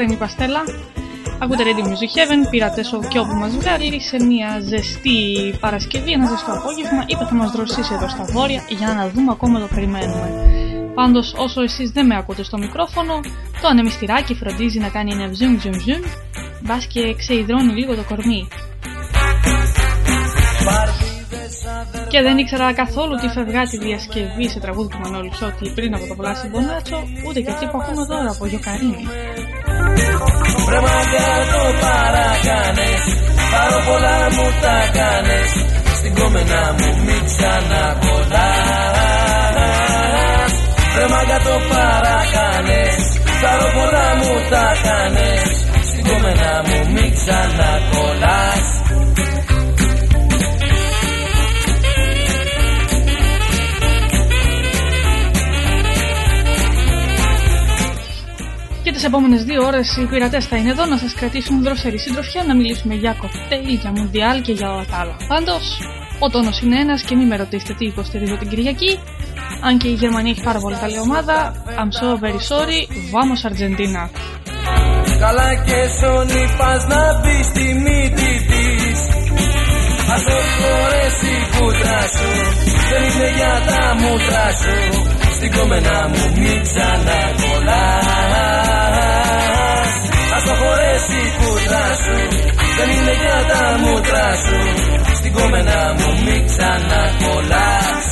Καλησπέρα είναι η Παστέλα. Ακούτε Radio Music Heaven, πήρατε στο και όπου μας βγάλει σε μια ζεστή Παρασκευή, ένα ζεστό απόγευμα. Είπα θα μας δροσίσει εδώ στα βόρεια για να δούμε ακόμα το περιμένουμε. Πάντως όσο εσείς δεν με ακούτε στο μικρόφωνο, το ανεμιστηράκι φροντίζει να κάνει ένα zoom zoom zoom, μπας και ξεϊδρώνει λίγο το κορμί. Και δεν ήξερα καθόλου τι φευγά τη διασκευή σε τραγούδι του Μανώλη Ψώτη πριν από το Βλάση Μπονάτσο, ούτε και αυτή που ακούμε τώρα από Γιοκαρίνη. Πρέμα το παρακάνες, πάρω πολλά μου τα κάνες, στην κόμενα μου μην ξανακολλάς. Πρέμα το παρακάνες, πάρω πολλά μου τα κάνες, στην κόμενα μου μην ξανακολλάς. Τις επόμενες δύο ώρες οι πειρατές θα είναι εδώ να σας κρατήσουν δροσερή συντροφιά, να μιλήσουμε για κοκτέιλ, για μουντιάλ και για όλα τα άλλα. Πάντως, ο τόνος είναι ένας και μην με ρωτήσετε τι υποστηρίζω την Κυριακή. Αν και η Γερμανία έχει πάρα πολύ καλή ομάδα, I'm so very sorry, vamos Argentina. Καλά και σώνει πας να μπεις στη μύτη της Ας χωρέσει η κούτρα σου Δεν είναι για τα μούτρα σου Στην κόμενα μου μην ξανακολλάς Ας το χωρέσει η κούτρα σου. Δεν είναι για τα μούτρα σου. Στην κόμενα μου μην ξανακολλάς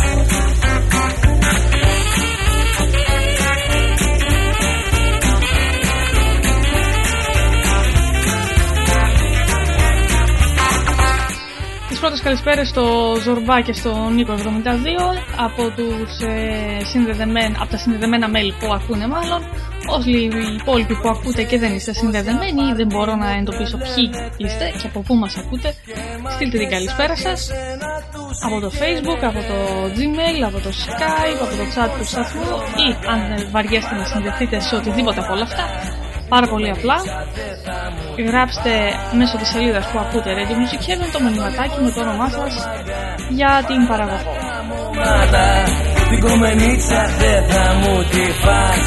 Τις πρώτες καλησπέρες στο Ζορμπά και στο Νίκο 72 από, τους, ε, από τα συνδεδεμένα μέλη που ακούνε μάλλον Όλοι οι υπόλοιποι που ακούτε και δεν είστε συνδεδεμένοι δεν μπορώ να εντοπίσω ποιοι είστε και από πού μας ακούτε. Στείλτε την καλησπέρα σας από το facebook, από το gmail, από το skype, από το chat του σταθμού ή αν βαριέστε να συνδεθείτε σε οτιδήποτε από όλα αυτά πάρα πολύ απλά. Γράψτε μέσω της σελίδας που ακούτε Radio Music Heaven το μηνυματάκι με το όνομά σας για την παραγωγή. Την κομμενίτσα δεν θα μου τη φας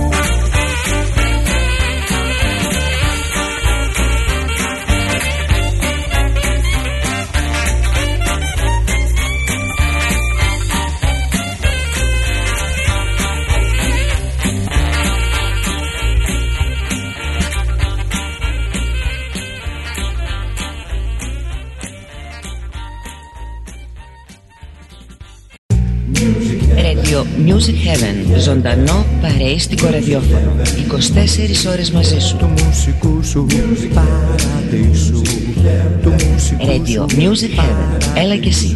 Music Heaven Ζωντανό παρέστηκο ραδιόφωνο. 24 ώρες μαζί σου. Του μουσικού σου παραδείσου. Του μουσικού Radio Music Heaven. Έλα και εσύ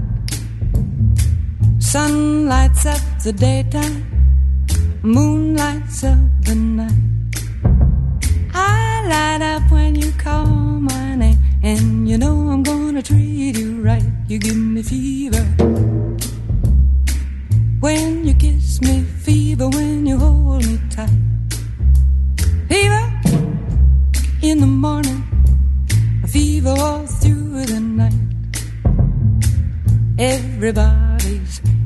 Sun lights up the daytime, moon lights up the night. I light up when you call my name, and you know I'm gonna treat you right. You give me fever. When you kiss me, fever when you hold me tight. Fever in the morning, fever all through the night. Everybody's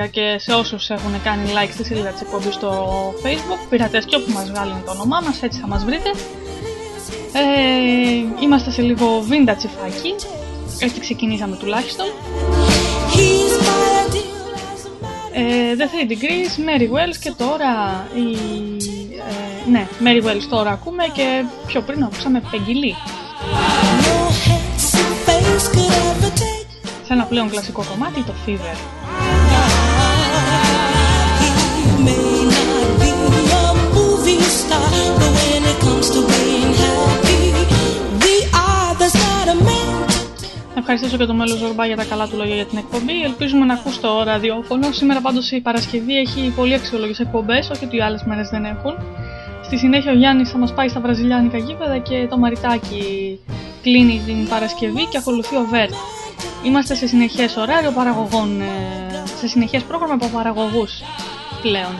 Υποσχέθηκα και σε όσους έχουν κάνει like στη σελίδα της εκπομπής στο facebook, πειρατές και όπου μας βγάλει το όνομά μας, έτσι θα μας βρείτε. Ε, είμαστε σε λίγο vintage τσιφάκι, έτσι ξεκινήσαμε τουλάχιστον. He's my deal. Ε, The Three Degrees, Mary Wells και τώρα η... Ε, ναι, Mary Wells τώρα ακούμε και πιο πριν ακούσαμε Peggy Lee. No handsome face could ever take. Σε ένα πλέον κλασικό κομμάτι, το Fever. Ευχαριστήσω και τον μέλος Ζορμπά για τα καλά του λόγια για την εκπομπή. Ελπίζουμε να ακούς το ραδιόφωνο. Σήμερα πάντως η Παρασκευή έχει πολύ αξιόλογες εκπομπές, όχι ότι οι άλλες μέρες δεν έχουν. Στη συνέχεια ο Γιάννης θα μας πάει στα βραζιλιάνικα γήπεδα και το Μαριτάκι κλείνει την Παρασκευή και ακολουθεί ο Βέρτ. Είμαστε σε συνεχές ωράριο παραγωγών, ε, σε συνεχές πρόγραμμα από παραγωγούς πλέον.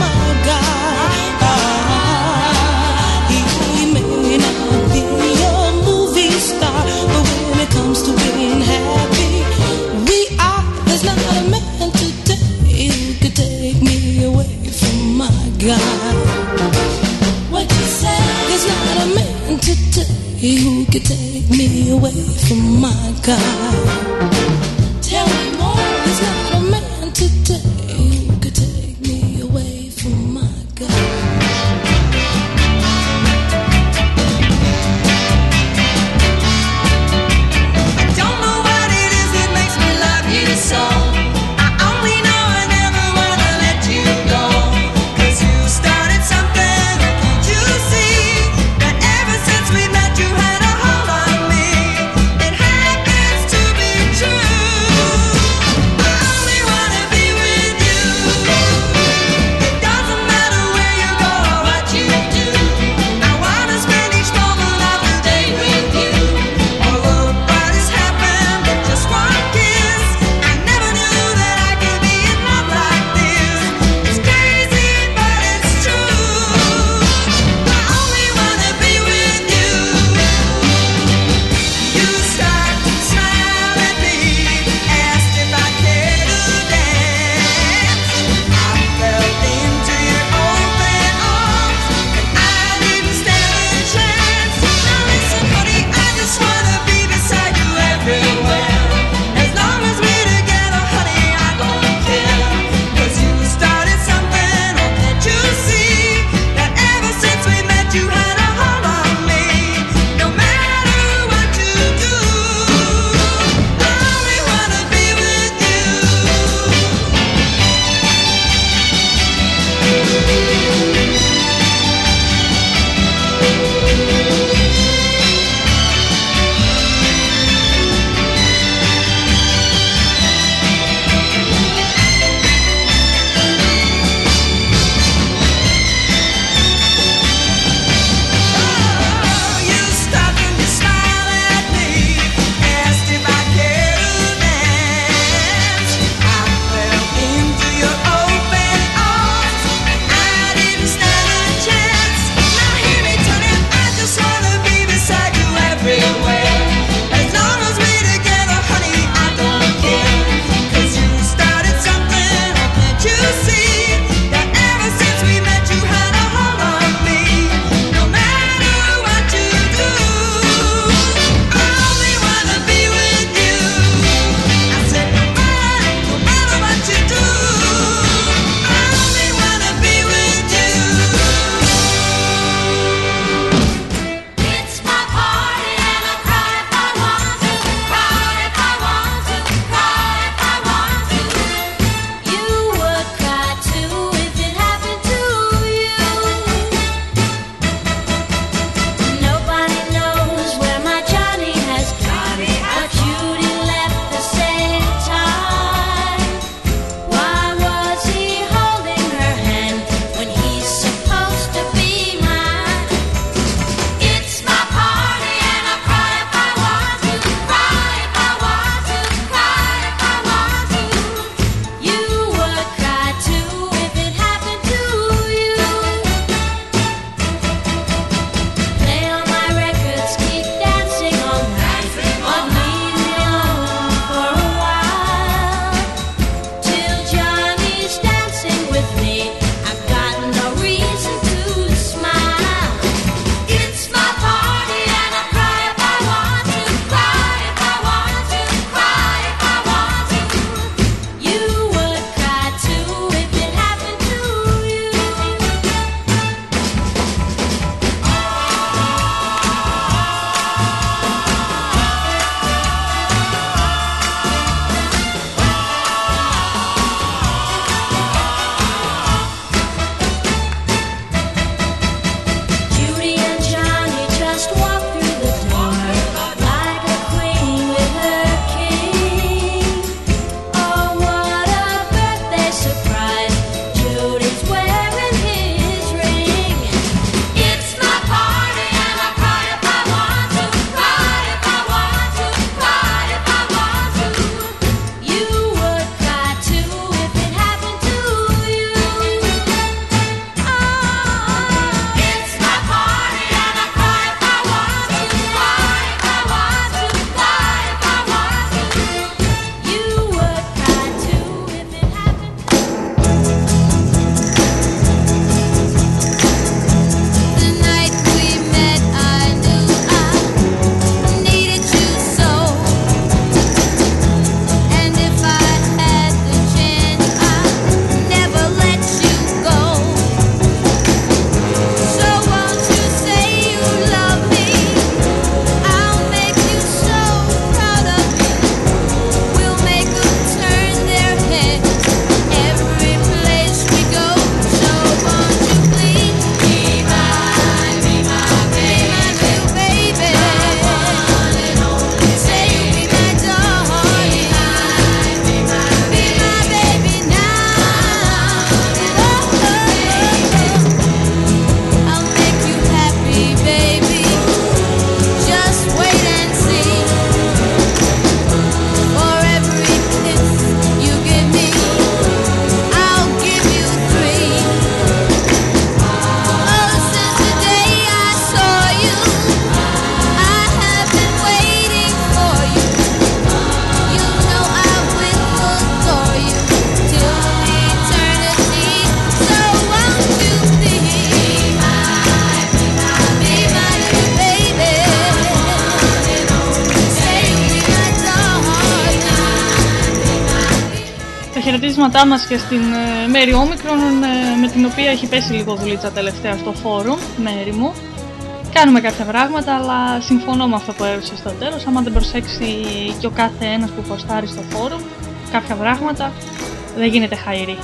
No who could take me away from my God. Χαιρετίσματά μας και στην ε, Μέρη Όμικρον ε, με την οποία έχει πέσει λίγο δουλίτσα τελευταία στο φόρουμ, Μέρη μου. Κάνουμε κάποια πράγματα, αλλά συμφωνώ με αυτό που έδωσε στο τέλος. Άμα δεν προσέξει και ο κάθε ένας που ποστάρει στο φόρουμ κάποια πράγματα, δεν γίνεται χαϊρή.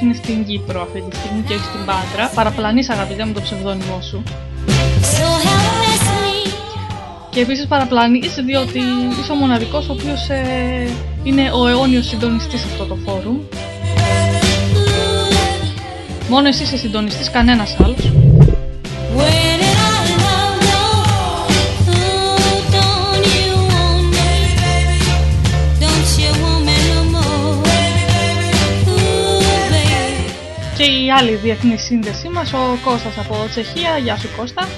Είναι στην Κύπρο αυτή τη στιγμή και όχι στην Πάτρα. Παραπλανείς αγαπητέ μου το ψευδόνυμό σου. So helplessly, Και επίσης παραπλανείς διότι είσαι ο μοναδικός ο οποίος ε, είναι ο αιώνιος συντονιστής σε αυτό το φόρουμ. Μόνο εσύ είσαι συντονιστής, κανένας άλλος. Η άλλη διεθνή σύνδεσή μας, ο Κώστας από Τσεχία. Γεια σου Κώστα.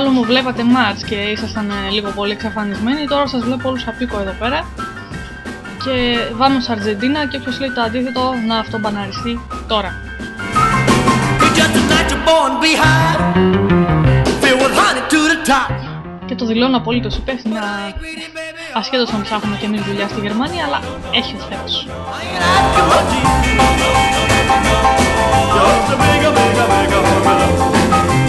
Παρασκευή μάλλον μου βλέπατε μάτς και ήσασταν ε, λίγο πολύ εξαφανισμένοι. Τώρα σας βλέπω όλους απίκο εδώ πέρα. Και βάμος Αργεντίνα και όποιος λέει το αντίθετο να αυτομπαναριστεί τώρα. You're just a natural born beehive, filled with honey to the top. Και το δηλώνω απολύτως υπεύθυνα ασχέτως αν ψάχνουμε καινούργια δουλειά στη Γερμανία, αλλά έχει ο Θεός.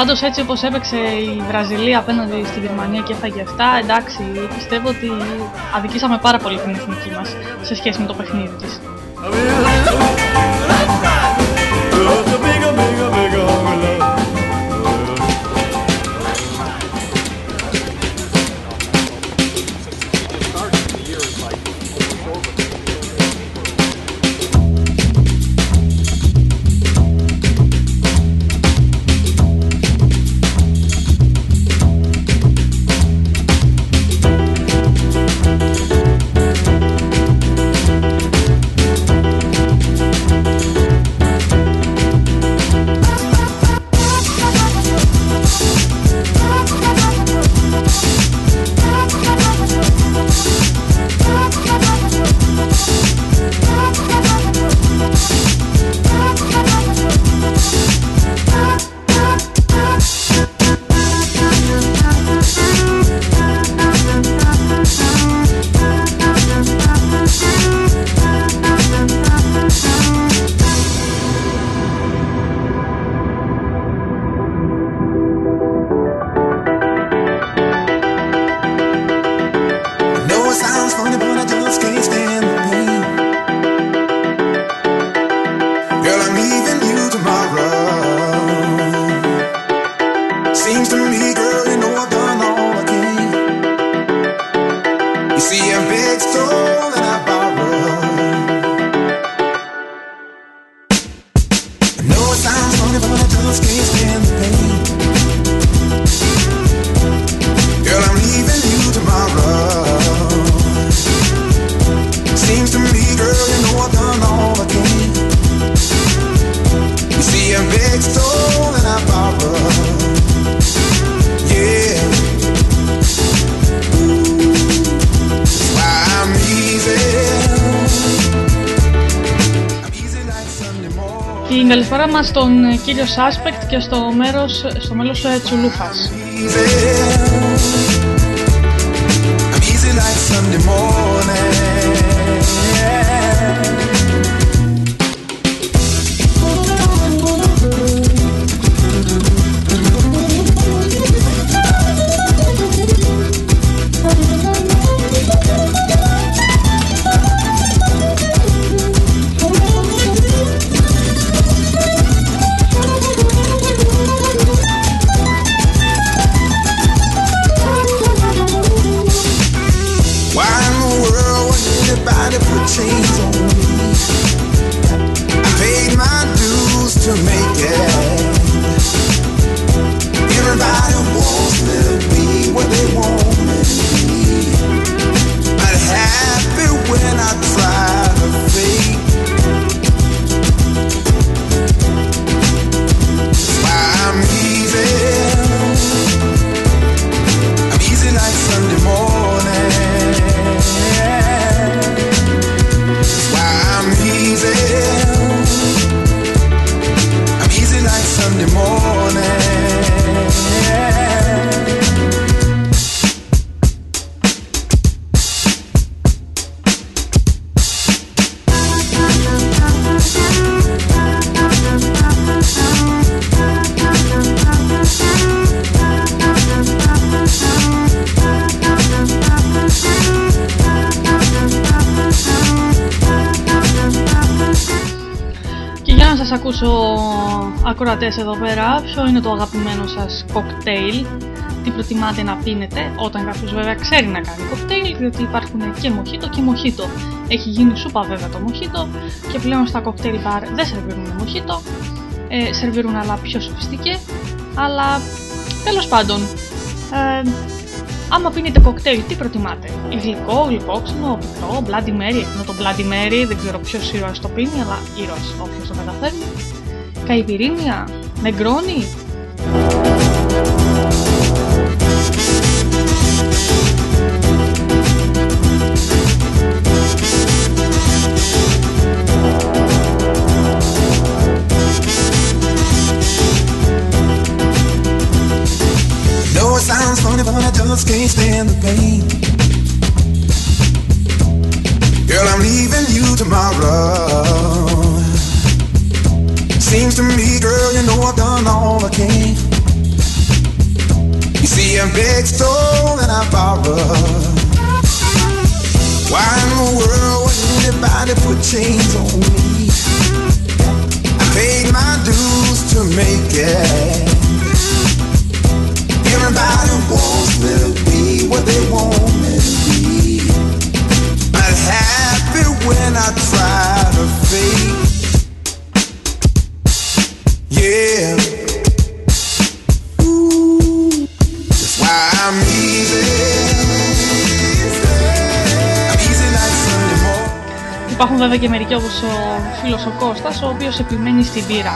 Πάντως έτσι όπως έπαιξε η Βραζιλία απέναντι στη Γερμανία και έφαγε 7, εντάξει, πιστεύω ότι αδικήσαμε πάρα πολύ την εθνική μας σε σχέση με το παιχνίδι της. Στον ε, κύριο Σάσπεκτ και στο, μέρος, στο μέλος ε, Τσουλούφας. Ακροατές εδώ πέρα, ποιο είναι το αγαπημένο σας κοκτέιλ, τι προτιμάτε να πίνετε, όταν κάποιος βέβαια ξέρει να κάνει κοκτέιλ, διότι υπάρχουν και μοχίτο και μοχίτο. Έχει γίνει σούπα βέβαια το μοχίτο και πλέον στα κοκτέιλ μπαρ δεν σερβίρουν μοχίτο, ε, σερβίρουν αλλά πιο σοφιστικέ, αλλά τέλος πάντων, ε, άμα πίνετε κοκτέιλ τι προτιμάτε, γλυκό, γλυκόξινο, πικρό, Bloody Mary, ενώ το Bloody Mary δεν ξέρω ποιος ήρωας το πίνει, αλλά ήρωας όποιος το καταφέρνει, καϊπυρίνια, νεγκρόνι, chains on me? I paid my dues to make it. Και μερικοί όπως ο φίλος ο Κώστας, ο οποίος επιμένει στην πύρα.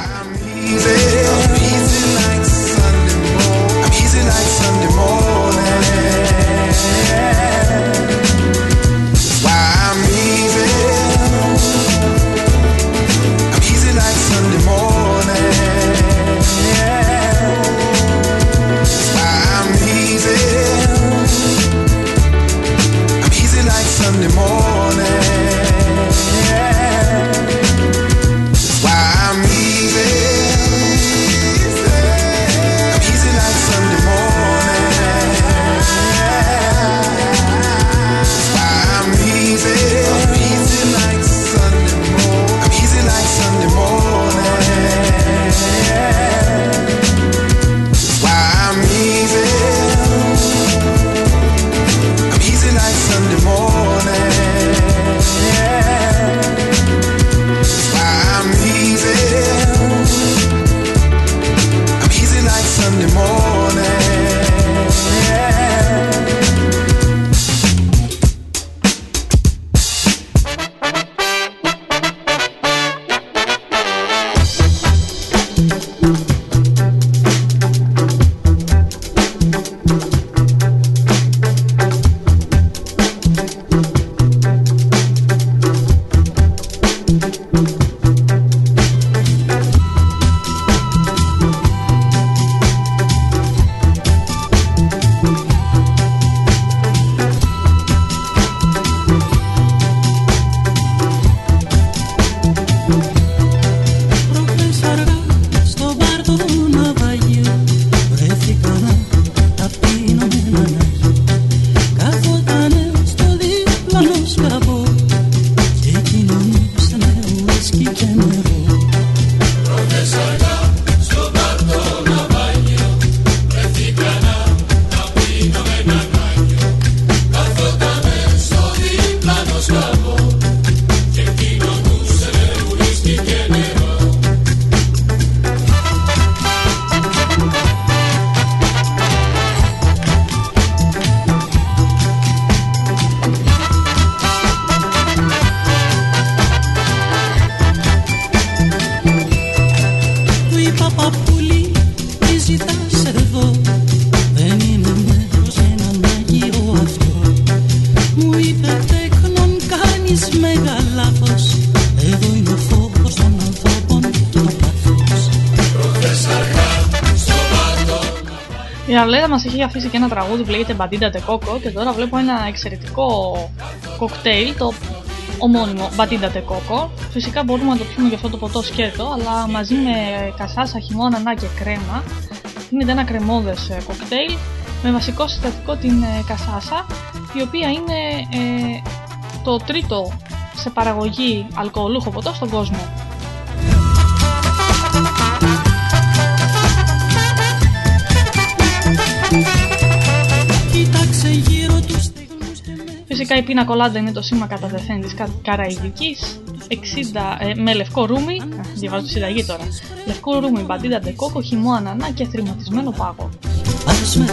Αρλέδα μας έχει αφήσει και ένα τραγούδι που λέγεται Batida de Coco και τώρα βλέπω ένα εξαιρετικό κοκτέιλ, το ομώνυμο Batida de Coco. Φυσικά μπορούμε να το πιούμε και αυτό το ποτό σκέτο, αλλά μαζί με κασάσα, χυμό, ανά και κρέμα γίνεται ένα κρεμόδες ε, κοκτέιλ με βασικό συστατικό την ε, κασάσα, η οποία είναι ε, το τρίτο σε παραγωγή αλκοολούχο ποτό στον κόσμο. Φυσικά η πίνα κολάντα είναι το σήμα κατά τεθέν της Κα- Καραϊβικής 60 ε, με λευκό ρούμι, α, διαβάζω τη συνταγή τώρα, λευκό ρούμι, μπατίδα ντεκόκο, χυμό ανανά και θρηματισμένο πάγο. Ας με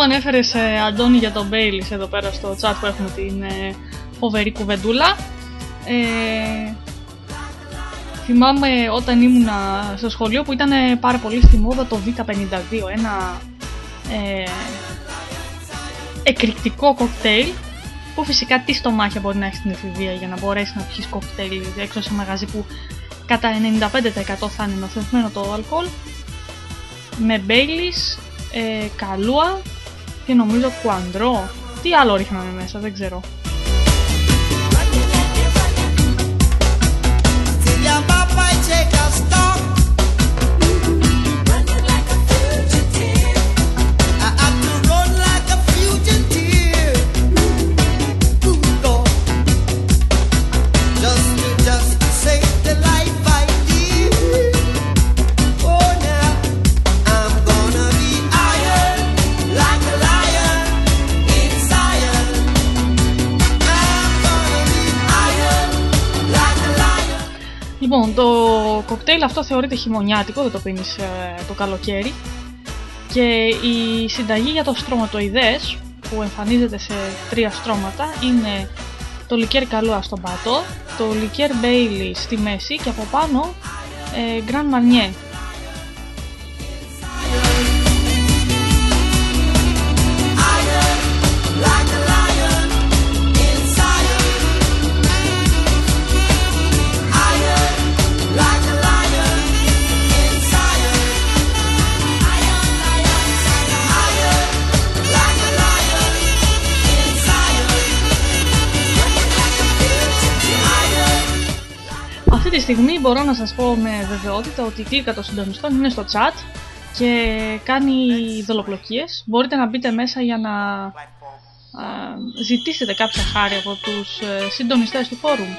αφού ανέφερε ε, Αντώνη για τον Μπέιλις εδώ πέρα στο chat που έχουμε την ε, φοβερή κουβεντούλα. Ε, θυμάμαι όταν ήμουνα στο σχολείο που ήταν πάρα πολύ στη μόδα το Β52, ένα ε, εκρηκτικό κοκτέιλ που φυσικά τι στομάχια μπορεί να έχεις στην εφηβεία για να μπορέσεις να πιεις κοκτέιλ έξω σε μαγαζί που κατά 95% θα είναι νοθευμένο το αλκοόλ με Baileys, ε, καλούα και νομίζω που αντρώ. Τι άλλο ρίχναμε μέσα, δεν ξέρω. Λοιπόν, το κοκτέιλ αυτό θεωρείται χειμωνιάτικο, δεν το πίνεις ε, το καλοκαίρι. Και η συνταγή για το στρωματοειδές που εμφανίζεται σε τρία στρώματα είναι το λικέρ καλούα στον πάτο, το λικέρ μπέιλι στη μέση και από πάνω ε, γκραν μανιέ τη στιγμή μπορώ να σας πω με βεβαιότητα ότι η κλίκα των συντονιστών είναι στο chat και κάνει δολοπλοκίες. Μπορείτε να μπείτε μέσα για να ζητήσετε κάποια χάρη από τους ε, συντονιστές του φόρουμ.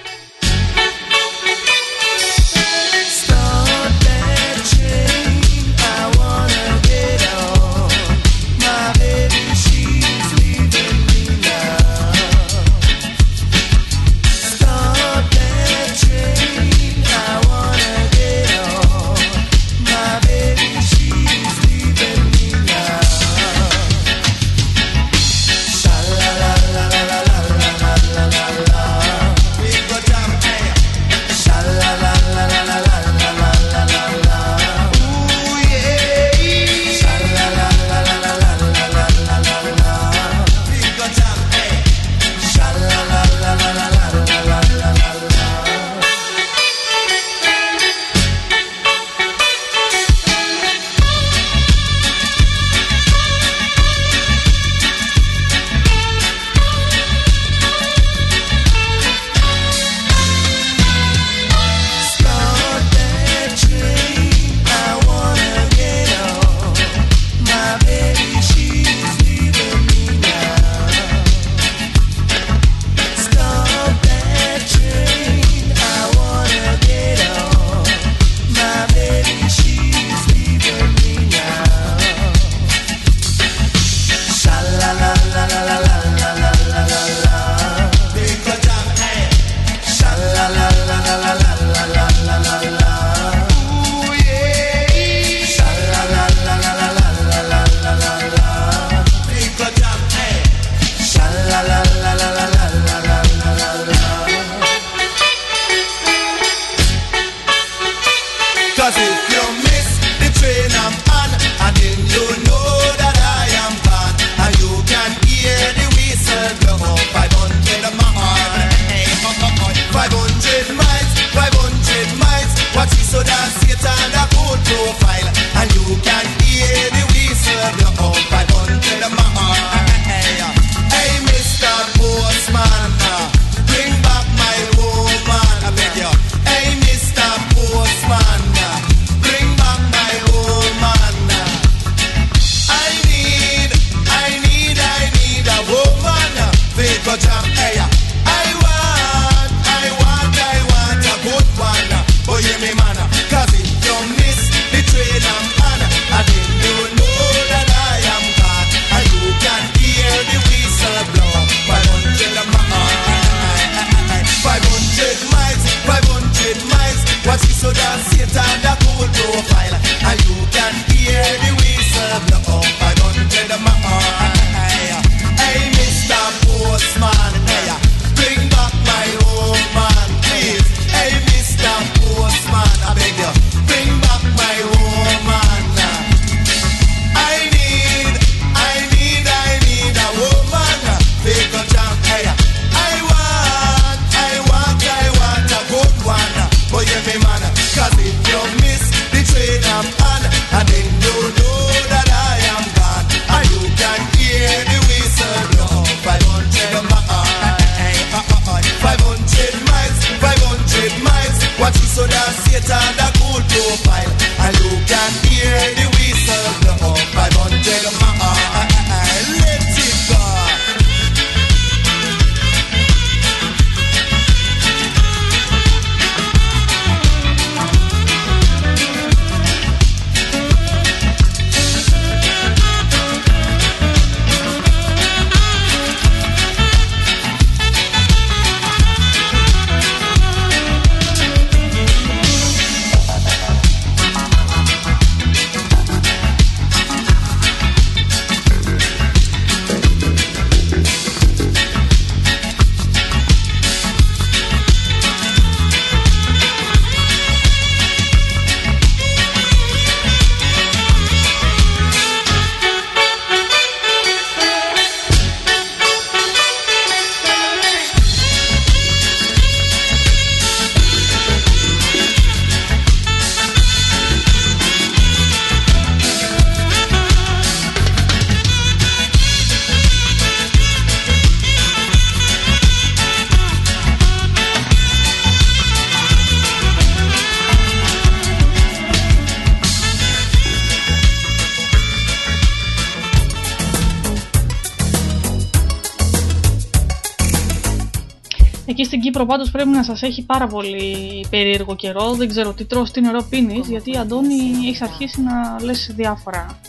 πάντως πρέπει να σας έχει πάρα πολύ περίεργο καιρό. Δεν ξέρω τι τρως, τι νερό πίνεις, γιατί Αντώνη έχεις αρχίσει να λες διάφορα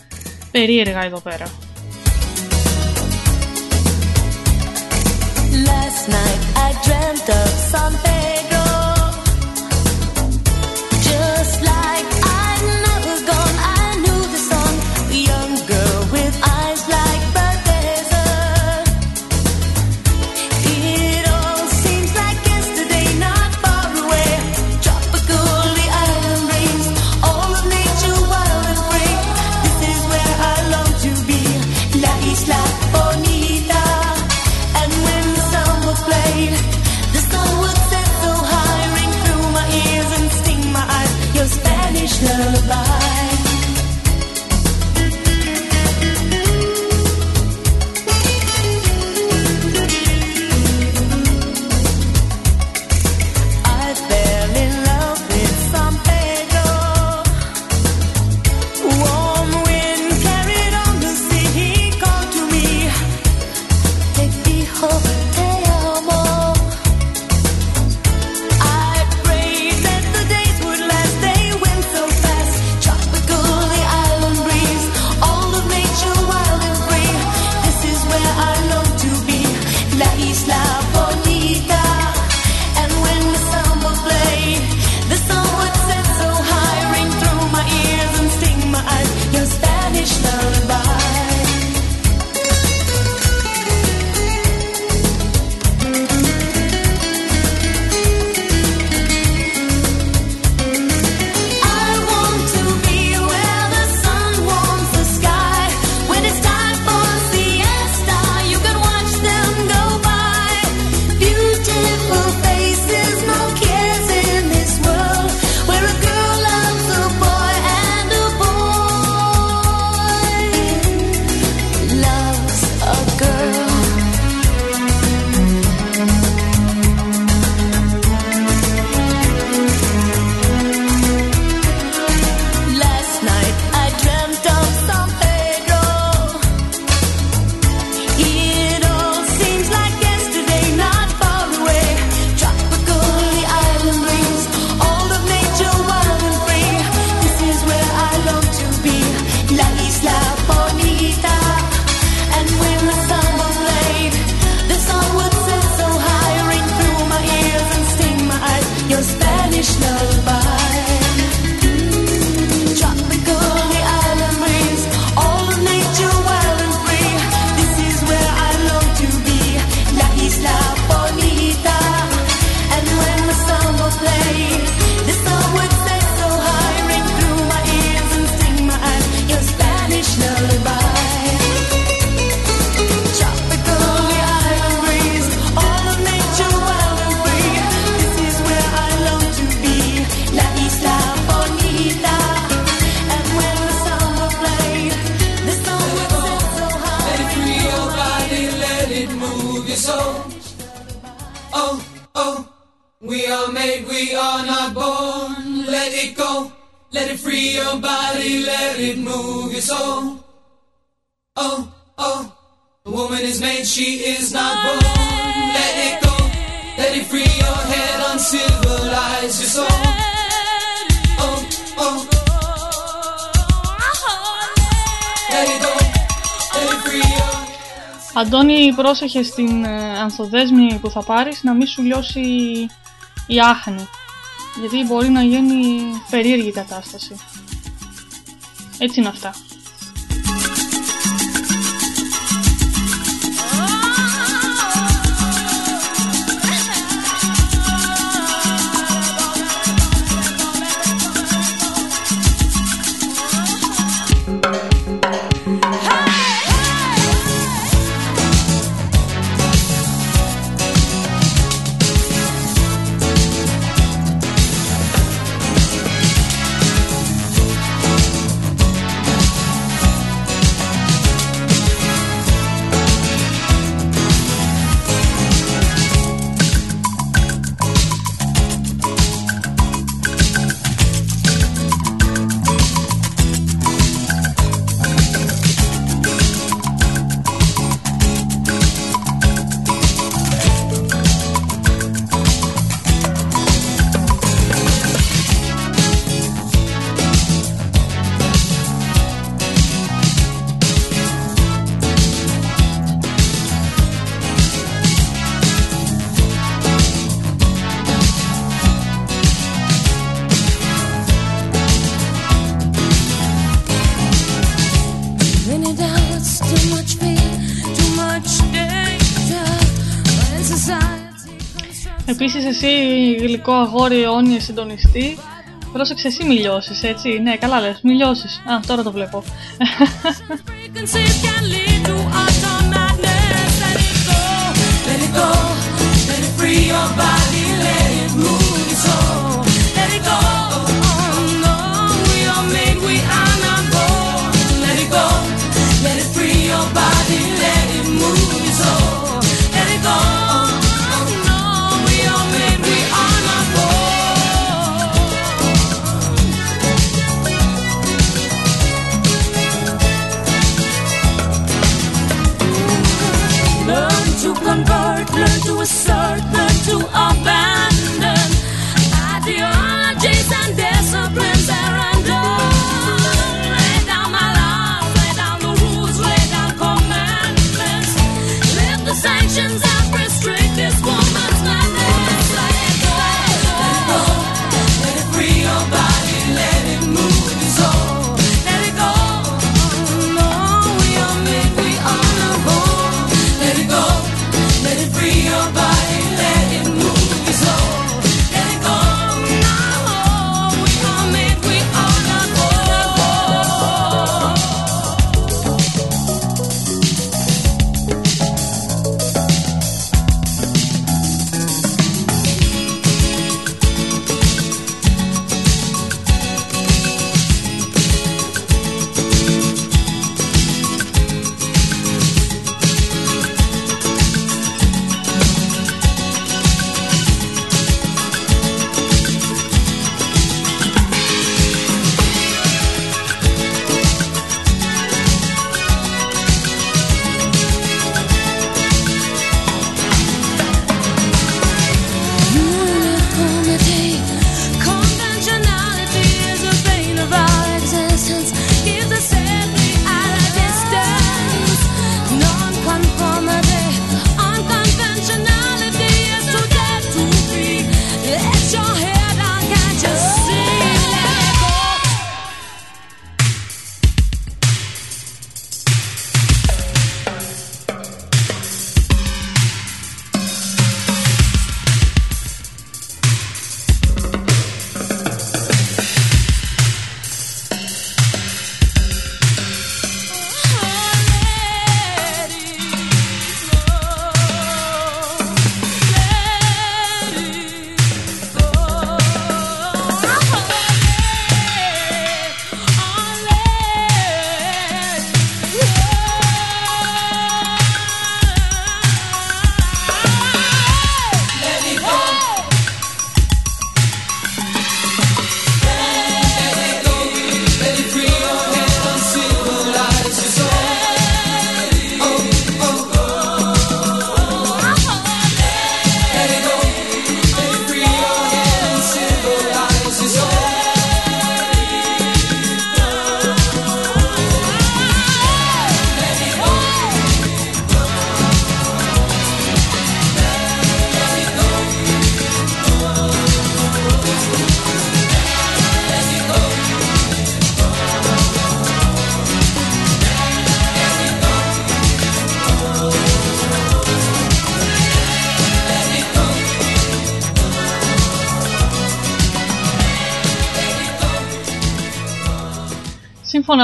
περίεργα εδώ πέρα. Αντώνη, πρόσεχε στην ε, ανθοδέσμη που θα πάρεις να μην σου λιώσει η άχνη. Γιατί μπορεί να γίνει περίεργη κατάσταση. Έτσι είναι αυτά. μαγικό αγόρι αιώνιε συντονιστή. Πρόσεξε εσύ μιλιώσει, έτσι. Ναι, καλά λες, μιλιώσει. Α, τώρα το βλέπω.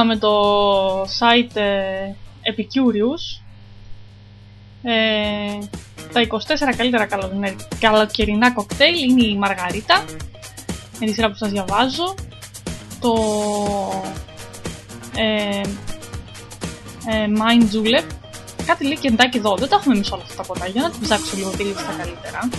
με το site ε, Epicurious, ε, τα 24 καλύτερα καλοκαιρινά κοκτέιλ είναι η Μαργαρίτα, με τη σειρά που σας διαβάζω, το ε, ε Mind Julep, κάτι λέει κεντάκι εδώ, δεν τα έχουμε εμείς όλα αυτά τα ποτά, για να την ψάξω λίγο τι λύσεις στα καλύτερα.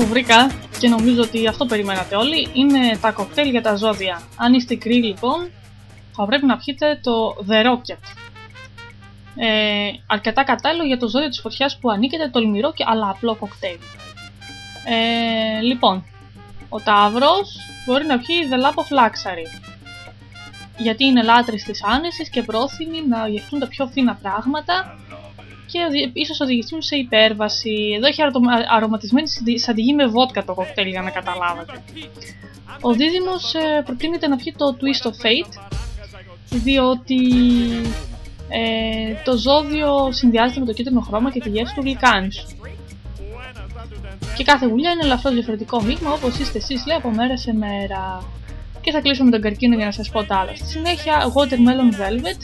Που βρήκα και νομίζω ότι αυτό περιμένατε όλοι είναι τα κοκτέιλ για τα ζώδια. Αν είστε κρύοι λοιπόν, θα πρέπει να πιείτε το The Rocket. Ε, αρκετά κατάλληλο για το ζώδιο της φωτιάς που ανήκετε, τολμηρό και αλλά απλό κοκτέιλ. Ε, λοιπόν, ο Ταύρος μπορεί να πιει The Lap of Luxury. Γιατί είναι λάτρης της άνεσης και πρόθυμοι να γευτούν τα πιο φθήνα πράγματα και οδη- ίσως οδηγηθούν σε υπέρβαση. Εδώ έχει αρωτομα- αρωματισμένη συντι- σαντιγί με βότκα το κοκτέιλ για να καταλάβετε. Ο Δίδυμος ε, προτείνεται να πιει το Twist of Fate διότι ε, το ζώδιο συνδυάζεται με το κίτρινο χρώμα και τη γεύση του γλυκάνης. Και κάθε γουλιά είναι ελαφρώς διαφορετικό μείγμα όπως είστε εσείς λέει από μέρα σε μέρα. Και θα κλείσω με τον καρκίνο για να σας πω τα άλλα. Στη συνέχεια Watermelon Velvet,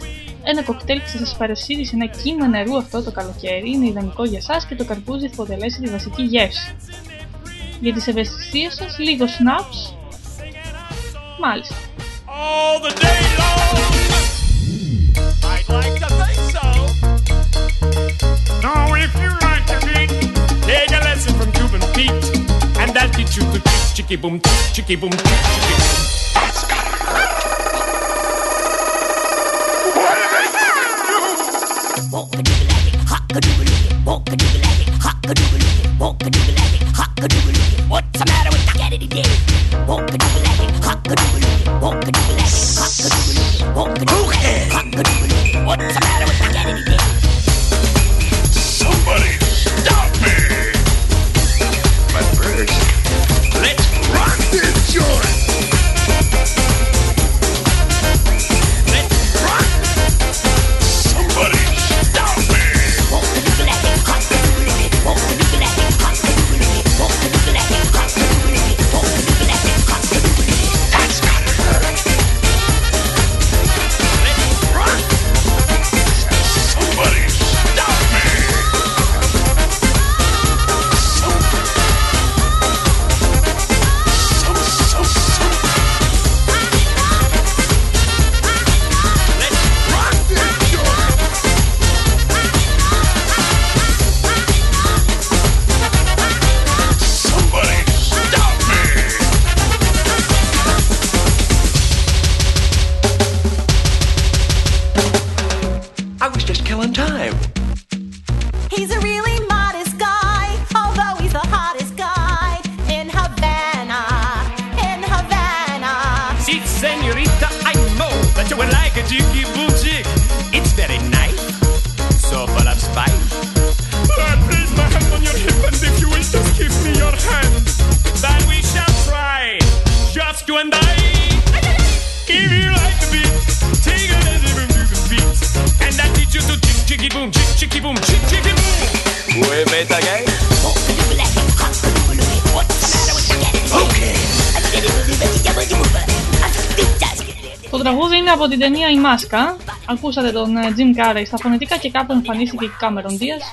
ένα κοκτέιλ που θα σας παρασύρει σε ένα κύμα νερού αυτό το καλοκαίρι. Είναι ιδανικό για σας και το καρπούζι θα αποτελέσει τη βασική γεύση. Για τις ευαισθησίες σας, λίγο snaps. Μάλιστα. all the day long. I'd like to think so. Now, if you like to drink, take a lesson from Cuban Pete, and that'll teach you to chick, chicky boom, chick, chicky boom, walk a doodle hot a doodle hock-a-doodle-doodle hock-a-doodle-doodle. What's the matter with that? get it? Walk it? Ακούσατε τον ε, Jim Carrey στα φωνητικά και κάπου εμφανίστηκε και Cameron Diaz.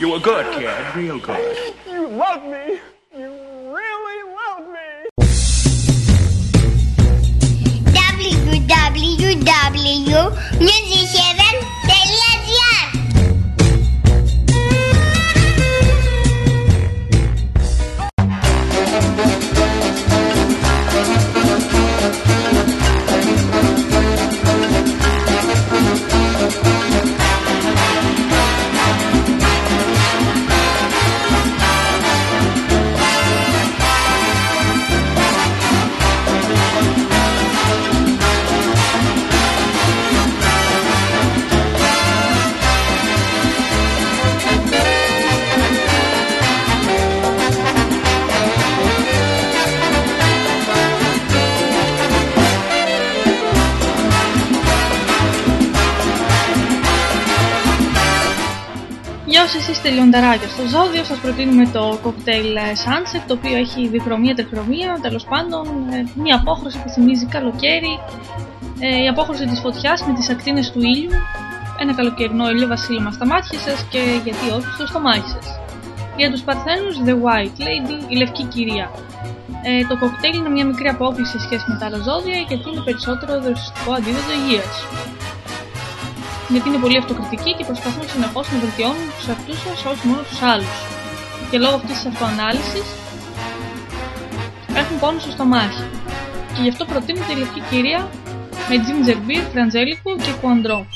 You were good, kid. Real good. Εσείς είστε λιονταράκια στο ζώδιο, σας προτείνουμε το cocktail ε, Sunset, το οποίο έχει διχρωμία, τριχρωμία, τέλος πάντων ε, μια απόχρωση που θυμίζει καλοκαίρι, ε, η απόχρωση της φωτιάς με τις ακτίνες του ήλιου, ένα καλοκαιρινό ήλιο βασίλεμα στα μάτια σας και γιατί όχι στο στομάχι σας. Για τους παρθένους, The White Lady, η λευκή κυρία. Ε, το κοκτέιλ είναι μια μικρή απόκληση σε σχέση με τα άλλα ζώδια γιατί είναι περισσότερο δροσιστικό αντίδοτο υγείας γιατί είναι πολύ αυτοκριτικοί και προσπαθούν συνεχώς να βελτιώνουν τους εαυτούς σας όχι μόνο τους άλλους. και λόγω αυτής της αυτοανάλυσης έχουν πόνο στο στομάχι. Και γι' αυτό προτείνω τη λευκή κυρία με ginger beer, φραντζέλικο και κουαντρό.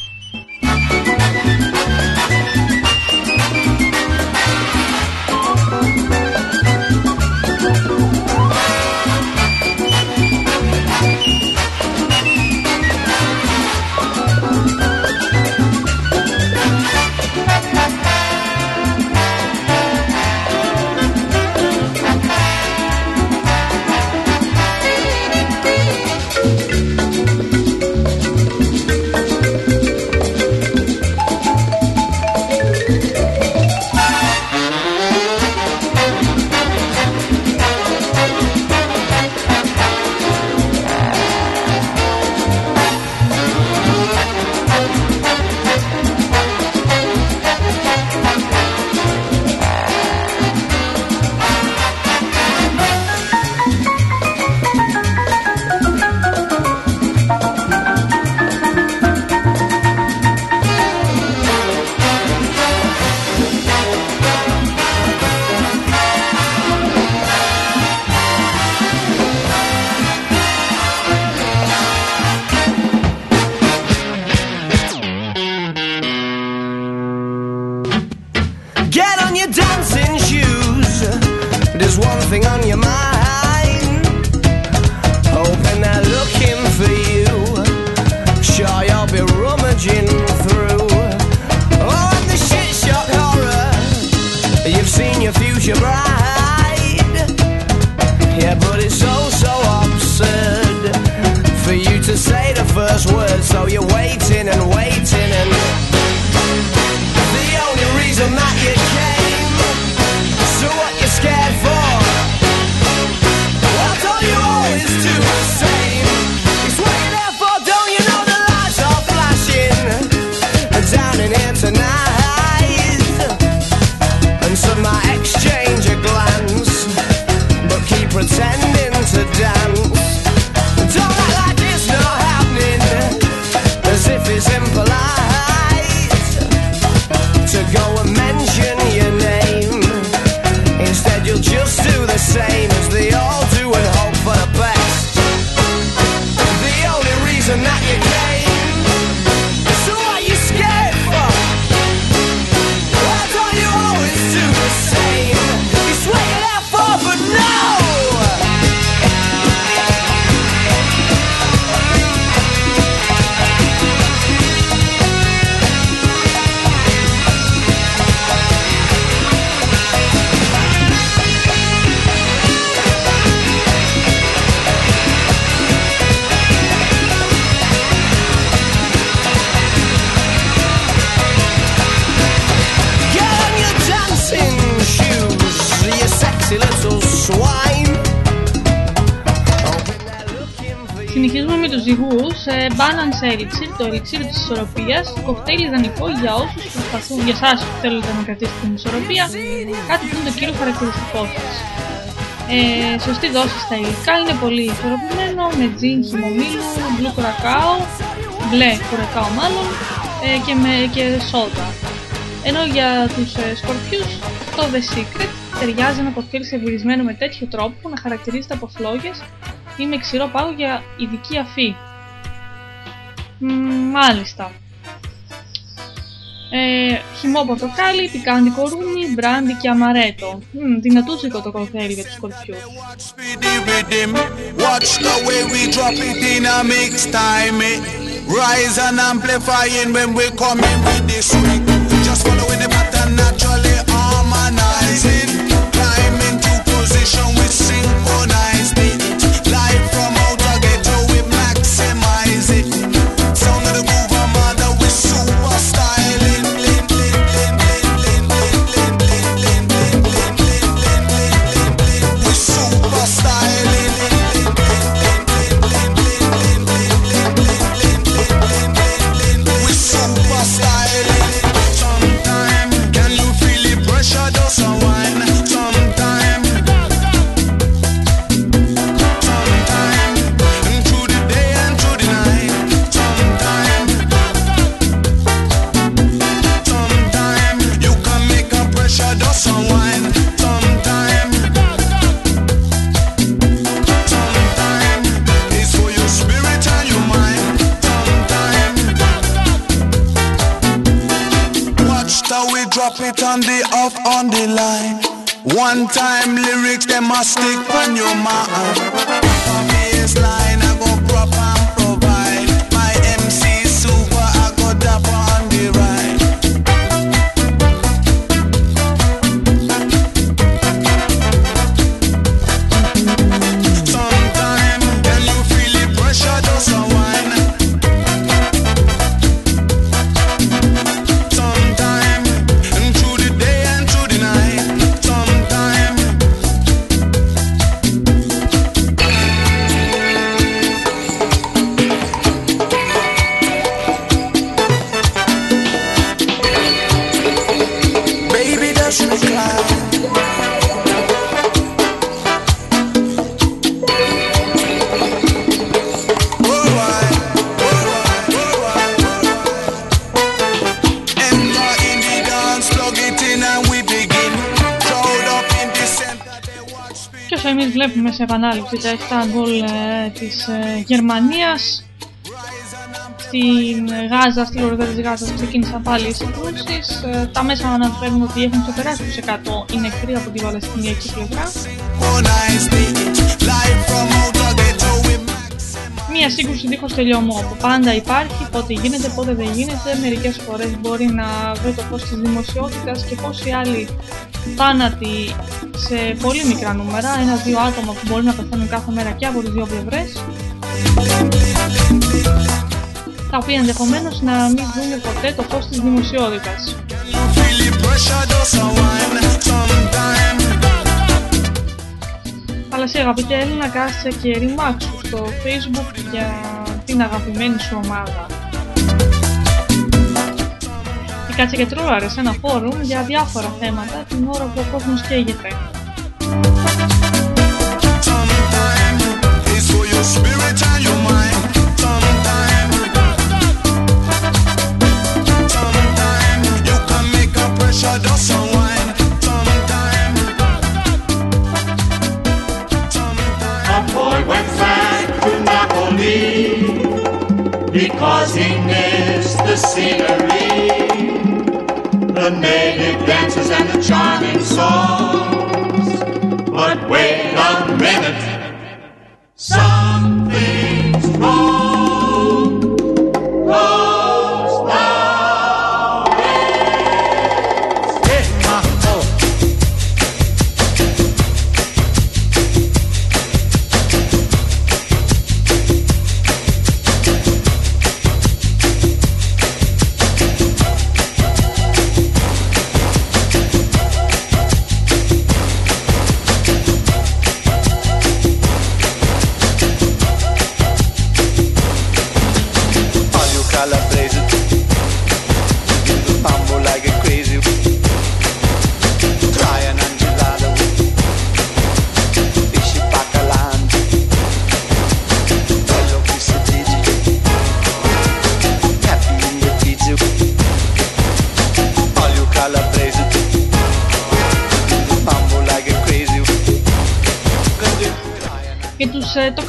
Το ελιξίρ της ισορροπίας, κοκτέιλ ιδανικό για όσους προσπαθούν, για εσάς που θέλετε να κρατήσετε την ισορροπία, κάτι που είναι το κύριο χαρακτηριστικό σας. Ε, σωστή δόση στα υλικά, είναι πολύ ισορροπημένο, με τζιν χυμομήλου, μπλου κουρακάο, μπλε κουρακάο μάλλον, ε, και, με, και σόδα. Ενώ για τους ε, σκορπιούς, το The Secret ταιριάζει ένα κοκτέιλ σερβιρισμένο με τέτοιο τρόπο που να χαρακτηρίζεται από φλόγες ή με ξηρό πάγο για ειδική αφή. Μάλιστα. Ε, χυμό πορτοκάλι, πικάντικο ρούνι, μπράντι και αμαρέτο. Μμ, δυνατούσικο το κορθέλι για τους on the line. One time lyrics them must stick on your mind. Επανάληψη τα 7 γκολ ε, της ε, Γερμανίας στην Γάζα, στη Λωρίδα της Γάζας ξεκίνησαν πάλι οι συγκρούσεις. Ε, τα μέσα αναφέρουν ότι έχουν ξεπεράσει τους 100 οι νεκροί από την Παλαιστινιακή πλευρά. One nice beat, live from outer ghetto with maximum. Μία σύγκρουση δίχως τελειωμό που πάντα υπάρχει, πότε γίνεται, πότε δεν γίνεται. Μερικές φορές μπορεί να βρει το φως της δημοσιότητας και πόσοι άλλοι θάνατοι σε πολύ μικρά νούμερα, ένα-δύο άτομα που μπορεί να πεθαίνουν κάθε μέρα και από τις δύο πλευρές. Τα οποία ενδεχομένως να μην δουν ποτέ το φως της δημοσιότητας. Feel the pressure just a whine. Sometime Αλλά σε αγαπητέ Έλληνα, κάτσε και ρημάξου στο facebook για την αγαπημένη σου ομάδα. Ή κάτσε και τρόλαρες σε ένα φόρουμ για διάφορα θέματα την ώρα που ο κόσμος καίγεται. Because he missed the scenery, the native dances and the charming songs.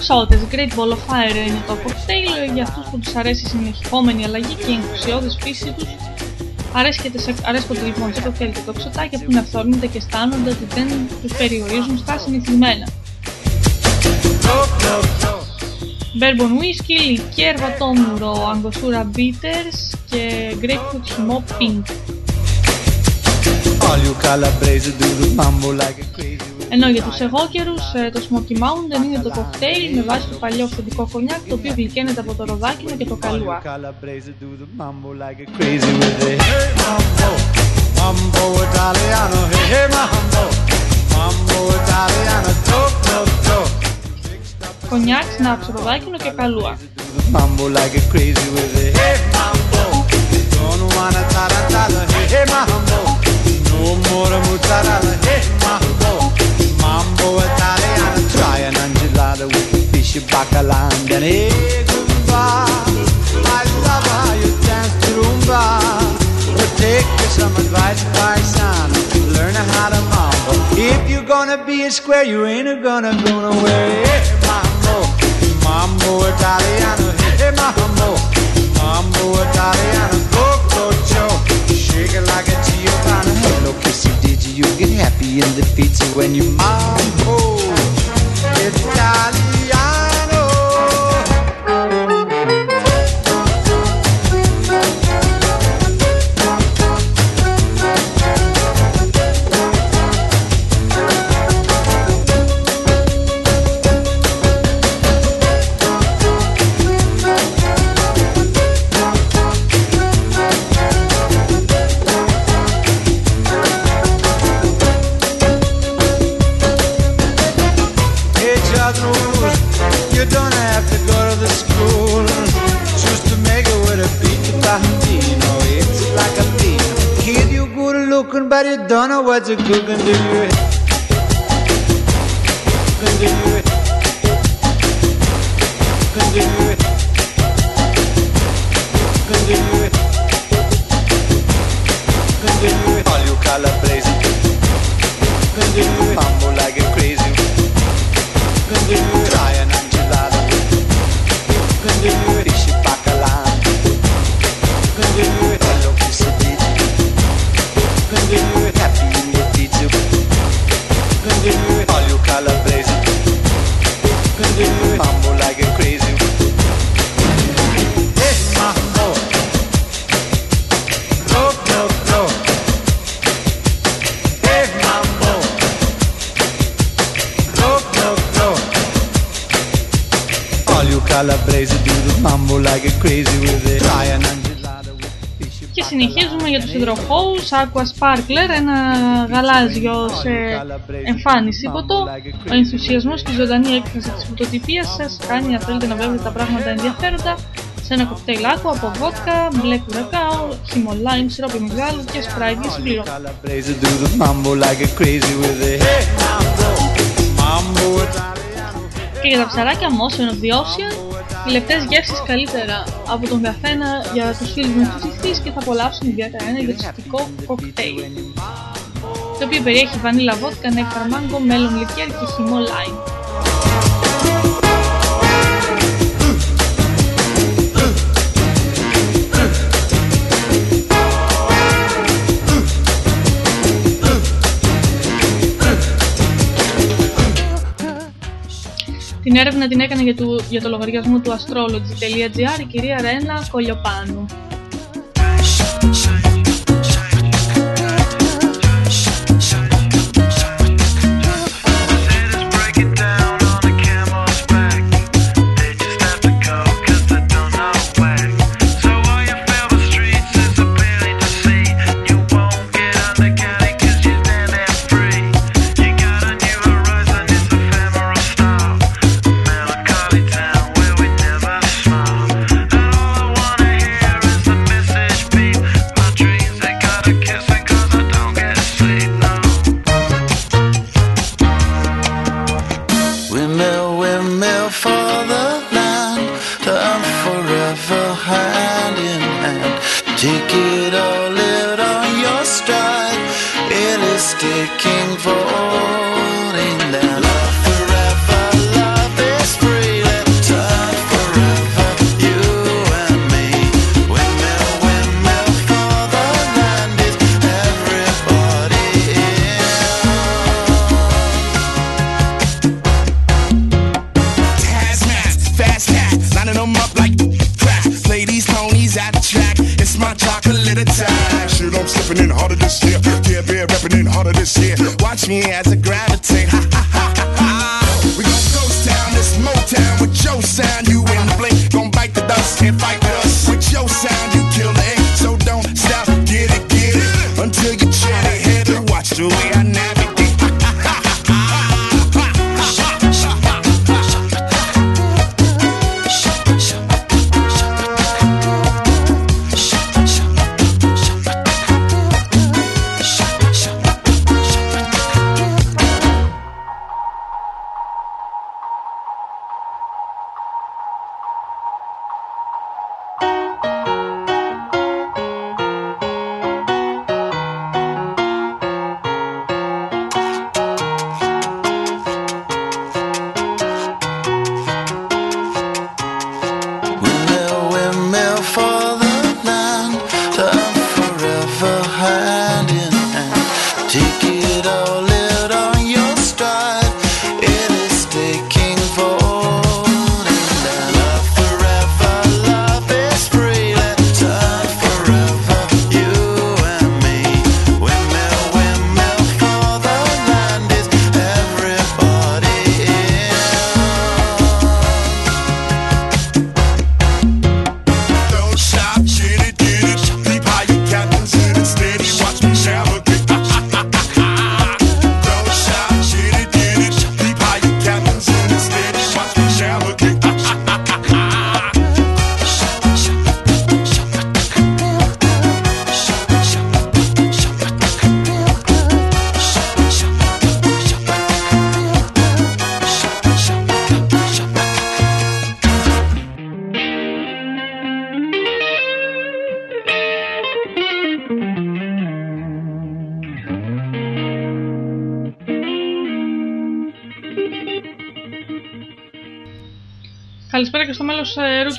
Τους ε, τοξότες, Great Ball of Fire είναι το cocktail για αυτούς που τους αρέσει η συνεχιζόμενη αλλαγή και η ενθουσιώδης φύση τους. Αρέσκεται σε, αρέσκονται λοιπόν σε κοκτέιλ και τοξοτάκια που να φθορνούνται και αισθάνονται ότι δεν τους περιορίζουν στα συνηθισμένα. Bourbon whisky, λικέρ βατόμουρο, αγκοσούρα bitters και grapefruit χυμό pink. All you calabrese do the mambo like a crazy. Ενώ για τους εγώκερους ε, το σμοκιμάουν δεν είναι το κοκτέιλ, με βάση το παλιό, στο δικό κονιάκ, το οποίο βικένεται από το ροδάκινο και το καλούα. Κονιάκ συνάψε το ροδάκινο και το καλούα. Mambo Italiano. Try an enchilada with the fishy bacalao. And hey, goodbye. I love how you dance to rumba. But take some advice, paisano. Learn how to mambo. If you're gonna be a square, you ain't gonna go nowhere. Hey mambo, mambo Italiano. Hey mambo, mambo Italiano. Go, looking like a Giovanna. Hello, kissy, did you get happy in the pizza when your mom holds? It's darling. what you're cooking to your head. Calabrese do the mambo like a crazy with it. Try an enchilada with fishy Και συνεχίζουμε για τους υδροχώους Aqua Sparkler, ένα γαλάζιο σε εμφάνιση ποτό. Ο ενθουσιασμός και η ζωντανή έκφραση της φωτοτυπίας σας κάνει αν θέλετε να βλέπετε τα πράγματα ενδιαφέροντα σε ένα κοκτέιλ Aqua από βότκα, μπλε κουρακάο, χυμό lime, σιρόπι μεγάλο και σπράιτ για συμπληρώματα. Calabrese do the mambo like a crazy with it. Hey, mambo, mambo Italiano. Και για τα ψαράκια Motion of the Ocean, οι λεπτές γεύσεις καλύτερα από τον καθένα για τους φίλους με τους και θα απολαύσουν ιδιαίτερα ένα γευστικό κοκτέιλ. Το οποίο περιέχει βανίλα βότκα, νέκταρ μάγκο, μέλλον λικέρ και χυμό lime. Την έρευνα την έκανε για, του, για το λογαριασμό του astrology.gr η κυρία Ρένα Κολιοπάνου.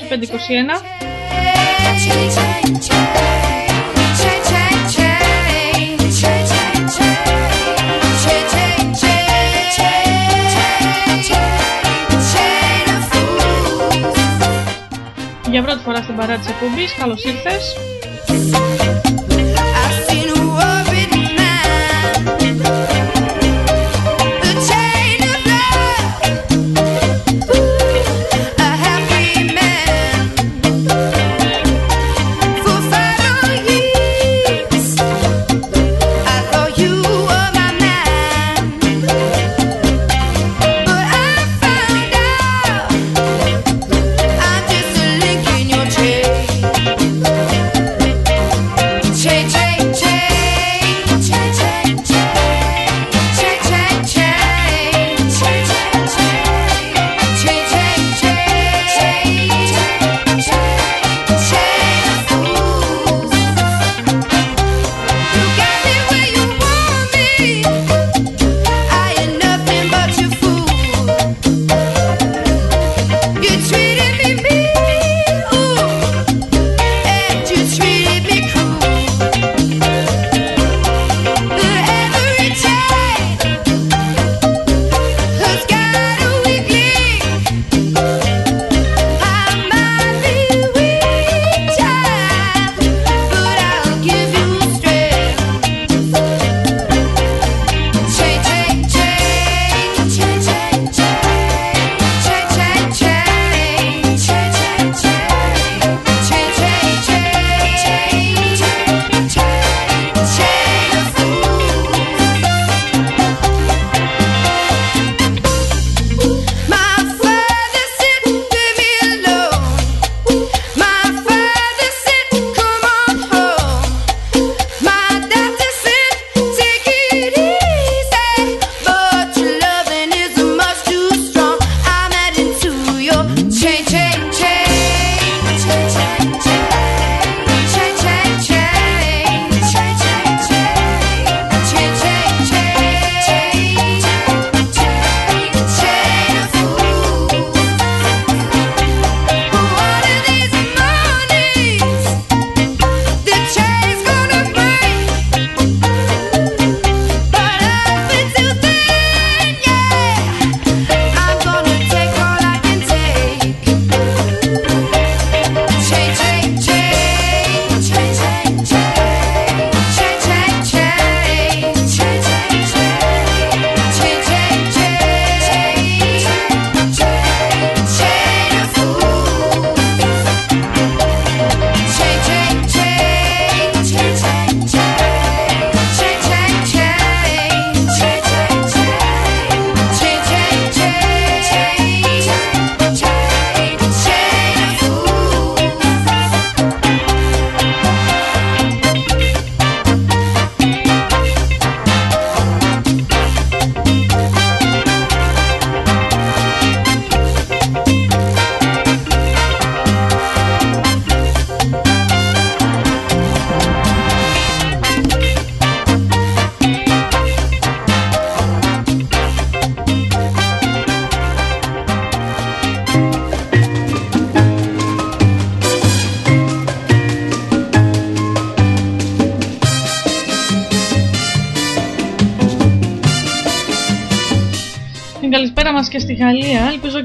521. Για πρώτη φορά στην παρά της εκπομπής, καλώς ήρθες.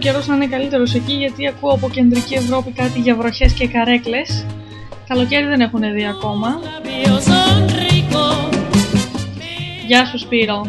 Γαλλία. Ελπίζω ο καιρός να είναι καλύτερος εκεί γιατί ακούω από κεντρική Ευρώπη κάτι για βροχές και καρέκλες. Καλοκαίρι δεν έχουν δει ακόμα. Γεια σου Σπύρο.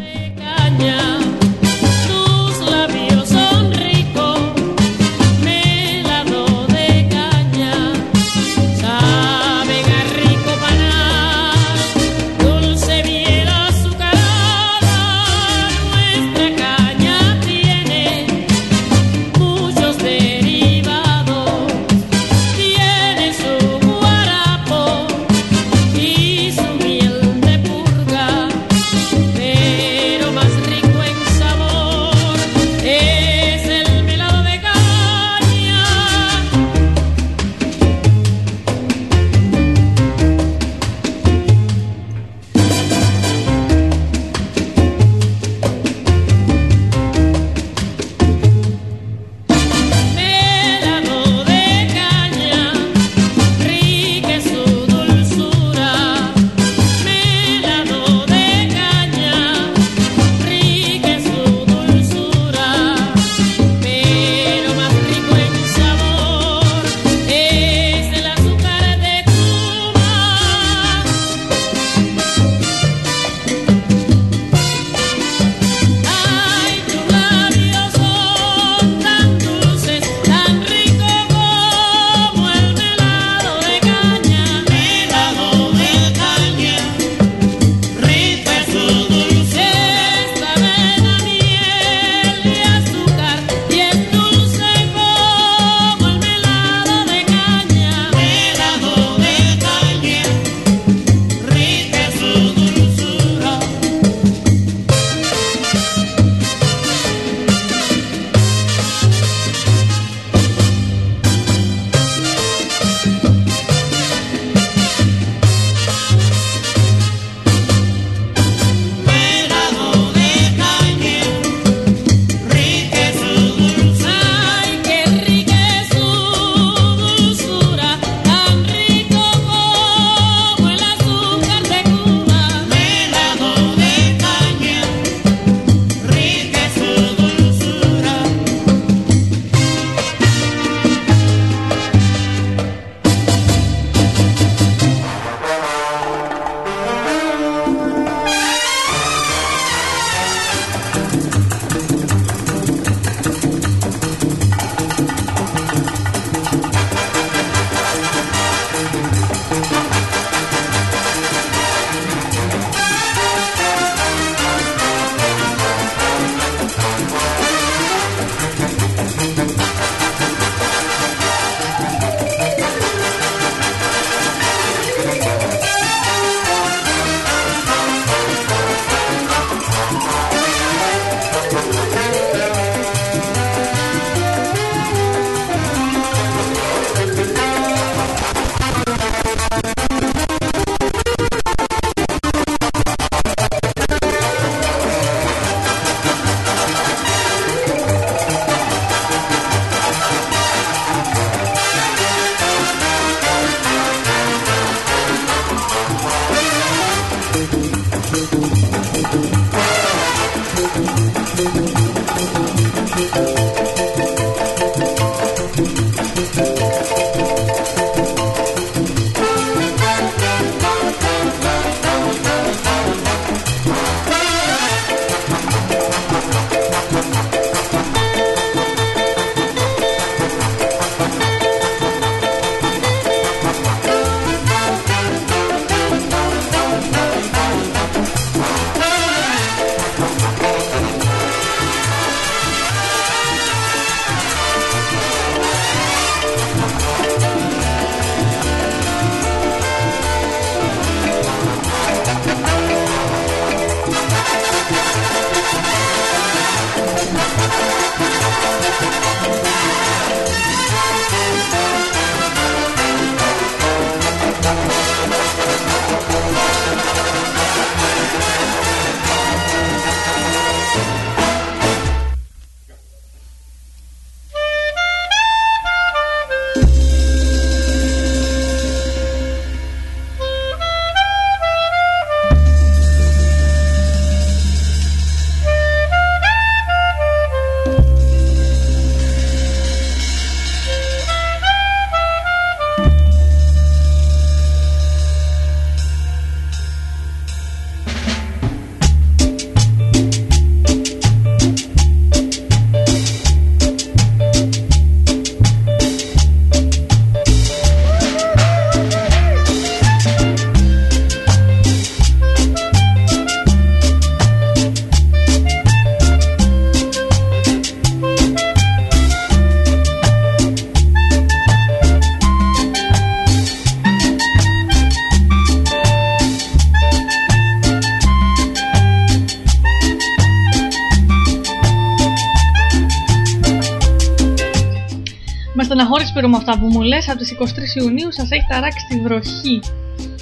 Αυτά που μου λες, από τις 23 Ιουνίου σας έχει ταράξει τη βροχή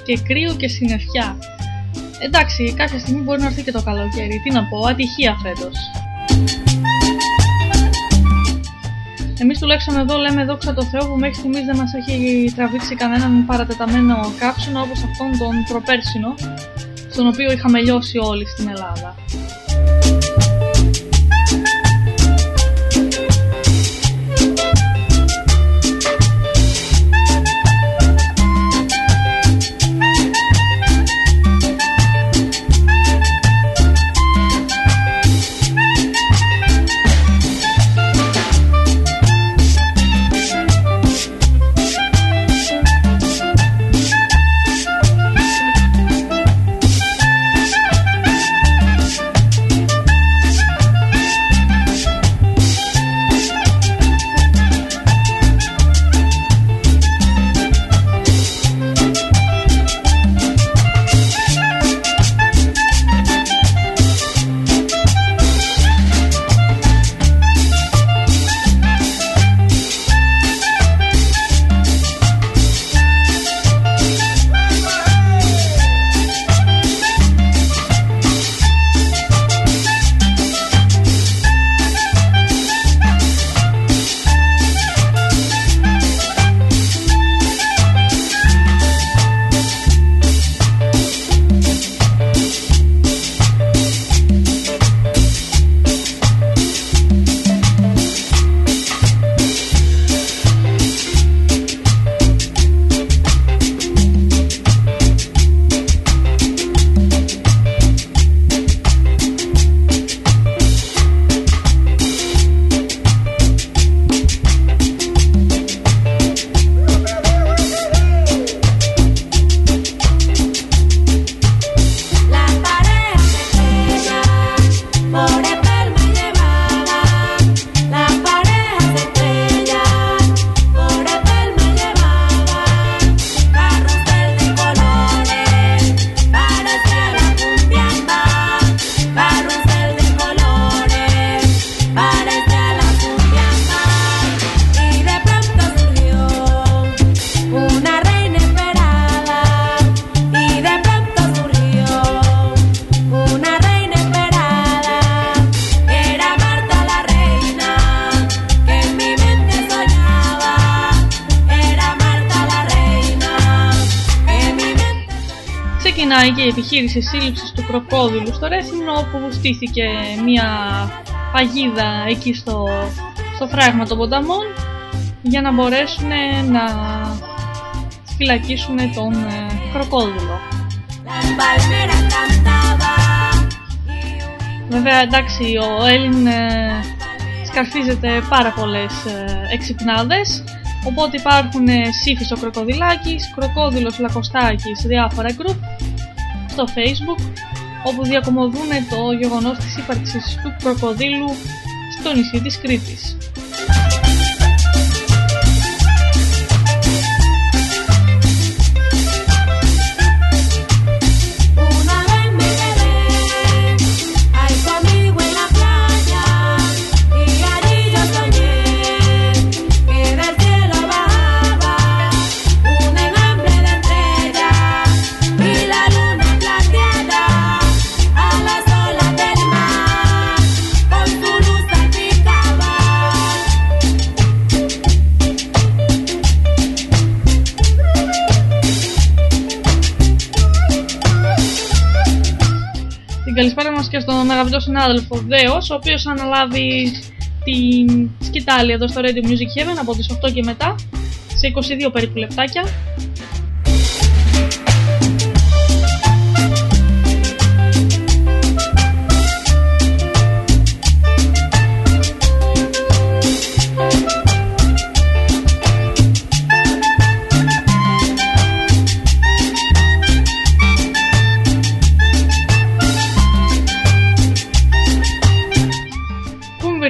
και κρύο και συννεφιά. Εντάξει, κάποια στιγμή μπορεί να έρθει και το καλοκαίρι. Τι να πω, ατυχία φέτος. Εμείς τουλάχιστον εδώ λέμε δόξα τω Θεώ που μέχρι στιγμής δεν μας έχει τραβήξει κανέναν παρατεταμένο κάψονο όπως αυτόν τον προπέρσινο, στον οποίο είχαμε λιώσει όλοι στην Ελλάδα. Και η επιχείρηση σύλληψης του κροκόδιλου στο Ρέθυμνο όπου στήθηκε μια παγίδα εκεί στο, στο φράγμα των ποταμών για να μπορέσουν να φυλακίσουν τον ε, κροκόδιλο. las palmeras cantaban. Βέβαια εντάξει ο Έλλην ε, σκαρφίζεται πάρα πολλές ε, εξυπνάδες οπότε υπάρχουν ε, Σύφης ο Κροκοδιλάκης, Κροκόδιλος Λακοστάκης, διάφορα group στο facebook όπου διακομωδούν το γεγονός της ύπαρξης του κροκοδίλου στο νησί της Κρήτης. Συνάδελφο Δέος, ο οποίος θα αναλάβει την σκητάλη εδώ στο Radio Music Heaven από τις 8 και μετά, σε 22 περίπου λεπτάκια.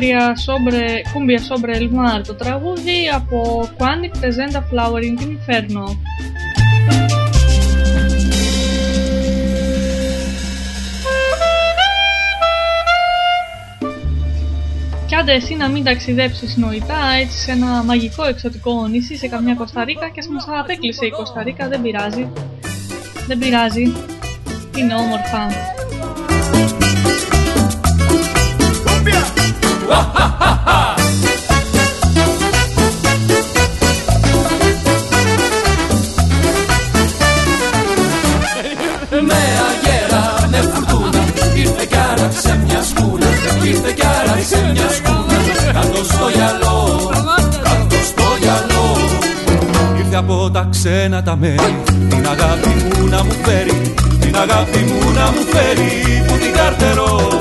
Cumbia sobre, Cumbia sobre el mar, το τραγούδι από Quantic Presenta Flowering Inferno. Κι Άντε εσύ να μην ταξιδέψεις νοητά έτσι σε ένα μαγικό εξωτικό νησί σε καμιά Κωνσταντίνα και ας μας απέκλεισε η Κωνσταντίνα, δεν πειράζει. Δεν πειράζει. Είναι όμορφα. Με αγέρα, με φουρτούνα Ήρθε κι άραξε μια σκούνα Ήρθε κι άραξε μια σκούνα. Κάτω στο γυαλό Κάτω στο γυαλό. Ήρθε από τα ξένα τα μέρη Την αγάπη μου να μου φέρει Την αγάπη μου να μου φέρει Που την καρτερώ.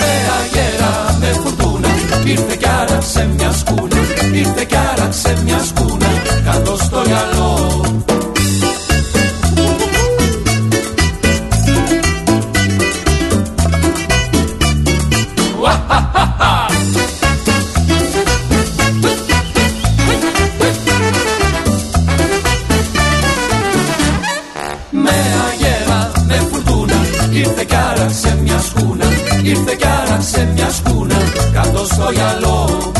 Με αγέρα, με φουρτούνα Ήρθε κι άραξε μια σκούνα Ήρθε κι άραξε μια σκούνα Κάτω στο γυαλό γυαλό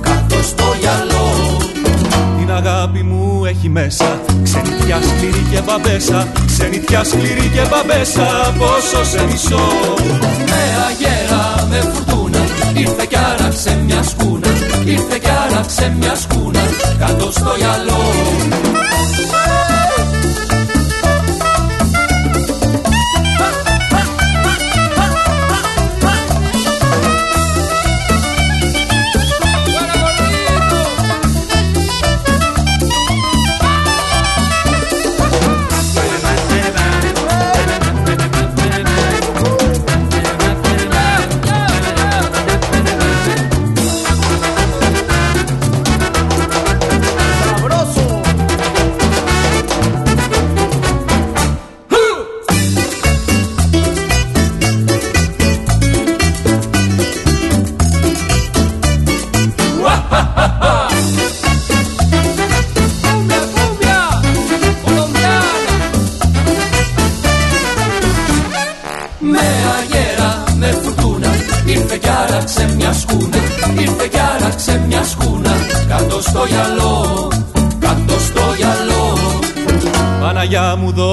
Κάτω στο γυαλό. Την αγάπη μου έχει μέσα Ξενιτιά σκληρή και μπαμπέσα Ξενιτιά σκληρή και μπαμπέσα Πόσο σε μισώ. Με αγέρα, με φουρτούνα Ήρθε κι άραξε μια σκούνα Ήρθε κι άραξε μια σκούνα Κάτω στο γυαλό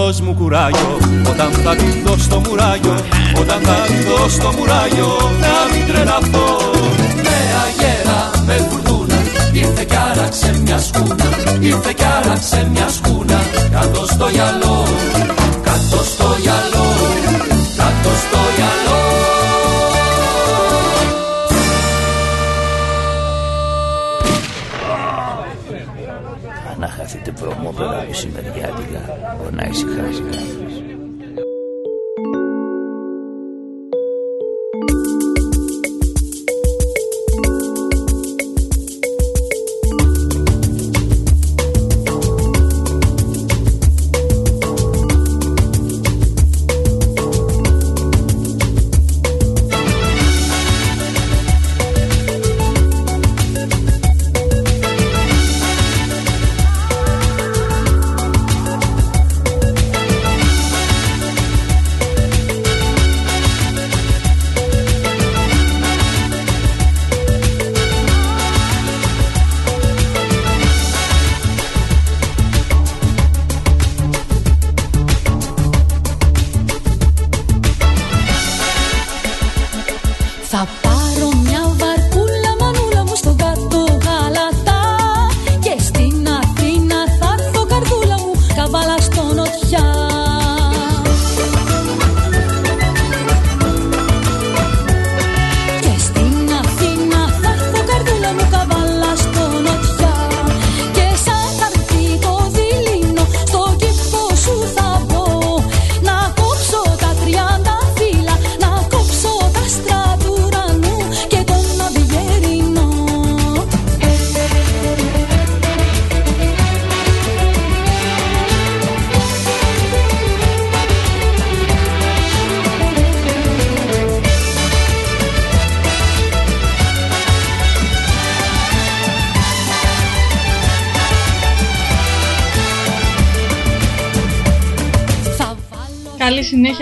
δώσ' μου κουράγιο Όταν θα τη δω στο μουράγιο Όταν θα τη δω στο μουράγιο Να μην τρελαθώ. Με αγέρα, με φουρτούνα Ήρθε κι άραξε μια σκούνα Ήρθε κι άραξε μια σκούνα Κάτω στο γυαλό να ησυχάζει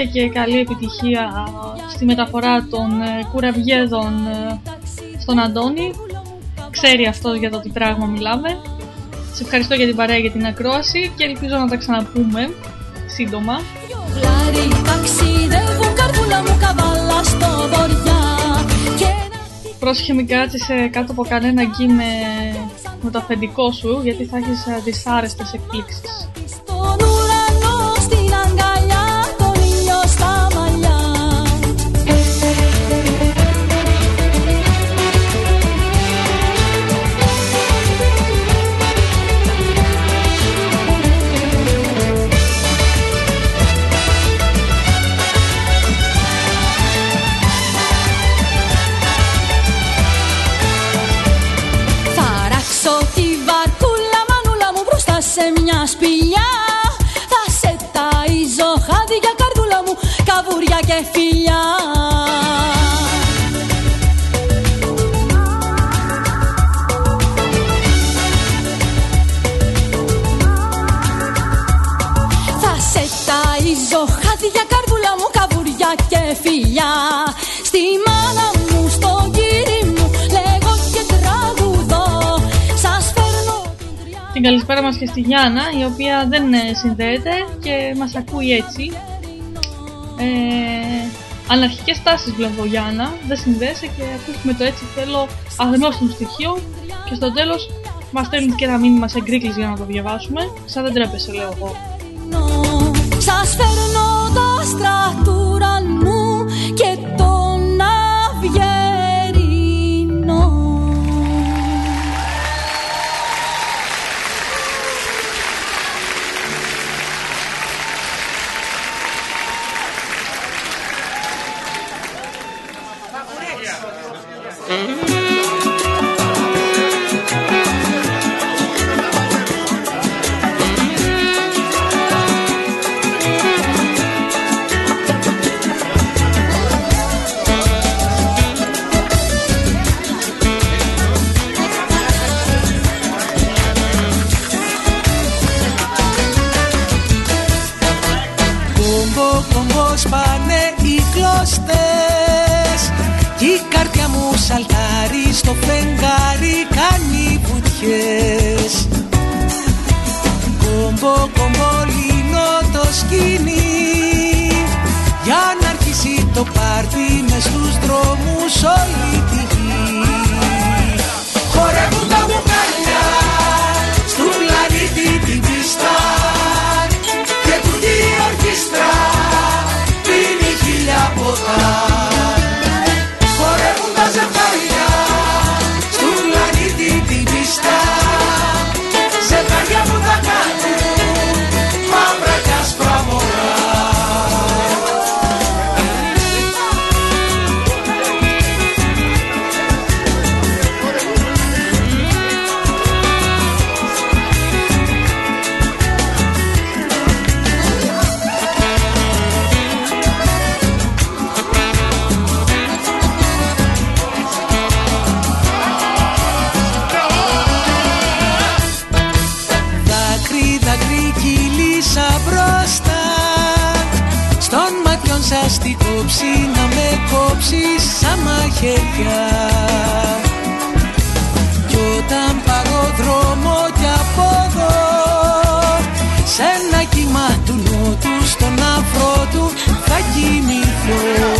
και καλή επιτυχία στη μεταφορά των ε, κουραβιέδων ε, στον Αντώνη. Ξέρει αυτό για το τι πράγμα μιλάμε. Σε ευχαριστώ για την παρέα για την ακρόαση και ελπίζω να τα ξαναπούμε σύντομα. Βλάρι ταξιδεύουν καρδούλα μου καβάλα στο βοριά Και Πρόσεχε μην κάτσεις ε, κάτω από κανένα γκί με, με το αφεντικό σου γιατί θα έχεις ε, δυσάρεστες εκπλήξεις. Καβούρια και φιλιά. Θα σε ταΐζω χάδια καρδούλα μου καβούρια και φιλιά. Στη μάνα μου, στο κύρι μου λέγω και τραγουδώ. Σας φέρνω Την καλησπέρα μας και στη Γιάννα η οποία δεν ε, συνδέεται και μας ακούει έτσι. Ε, αναρχικές τάσεις βλέπω Γιάννα, δεν συνδέεσαι και ακούσουμε το έτσι θέλω αγνώστων στοιχείο και στο τέλος μας στέλνεις και ένα μήνυμα σε γκρίκλεις για να το διαβάσουμε. Σαν δεν τρέπεσαι λέω εγώ. Κάνει βουτιές Κομπό κομπό λύνω το σκηνή Για να αρχίσει το πάρτι μες στους δρόμους όλη τη με κόψει σαν μαχαιριά. Κι όταν πάρω δρόμο κι από εδώ Σ' ένα κύμα του νότου Στον αφρό του θα κοιμηθώ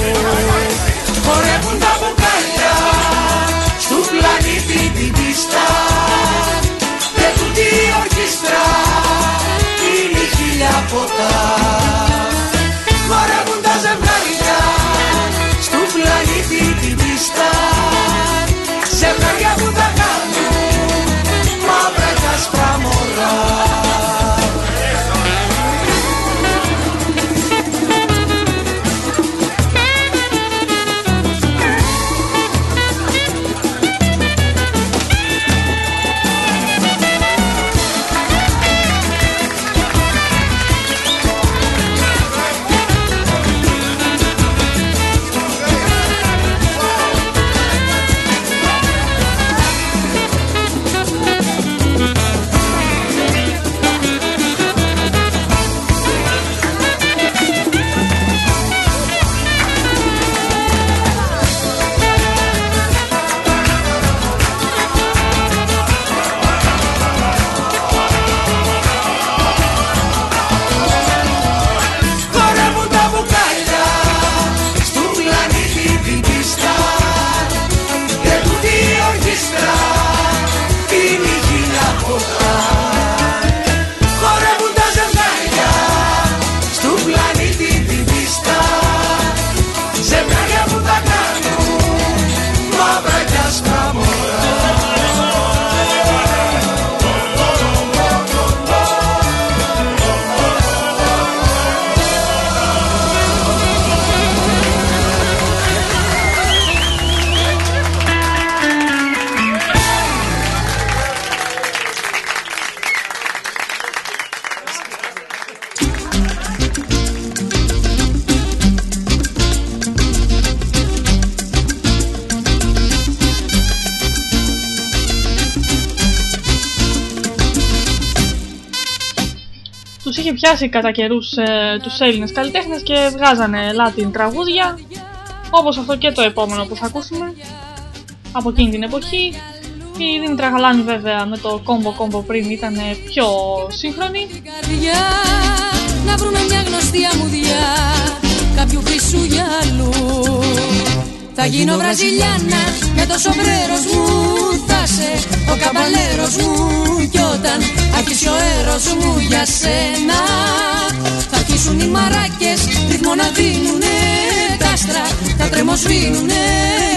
είχε πιάσει κατά καιρούς ε, τους Έλληνες καλλιτέχνες και βγάζανε Latin τραγούδια όπως αυτό και το επόμενο που θα ακούσουμε από εκείνη την εποχή. Η Δήμητρα Γαλάνη βέβαια με το κόμπο κόμπο πριν ήταν πιο σύγχρονη. καρδιά να βρούμε μια γνωστή αμμουδιά κάποιου χρυσού γυαλού θα γίνω Βραζιλιάνας με το σομπρέρος μου θα σε ο καμπαλέρος μου κι όταν αρχίσει ο έρος μου για σένα θα αρχίσουν οι μαράκες ρυθμό να δίνουνε τα άστρα θα τρεμοσβήνουνε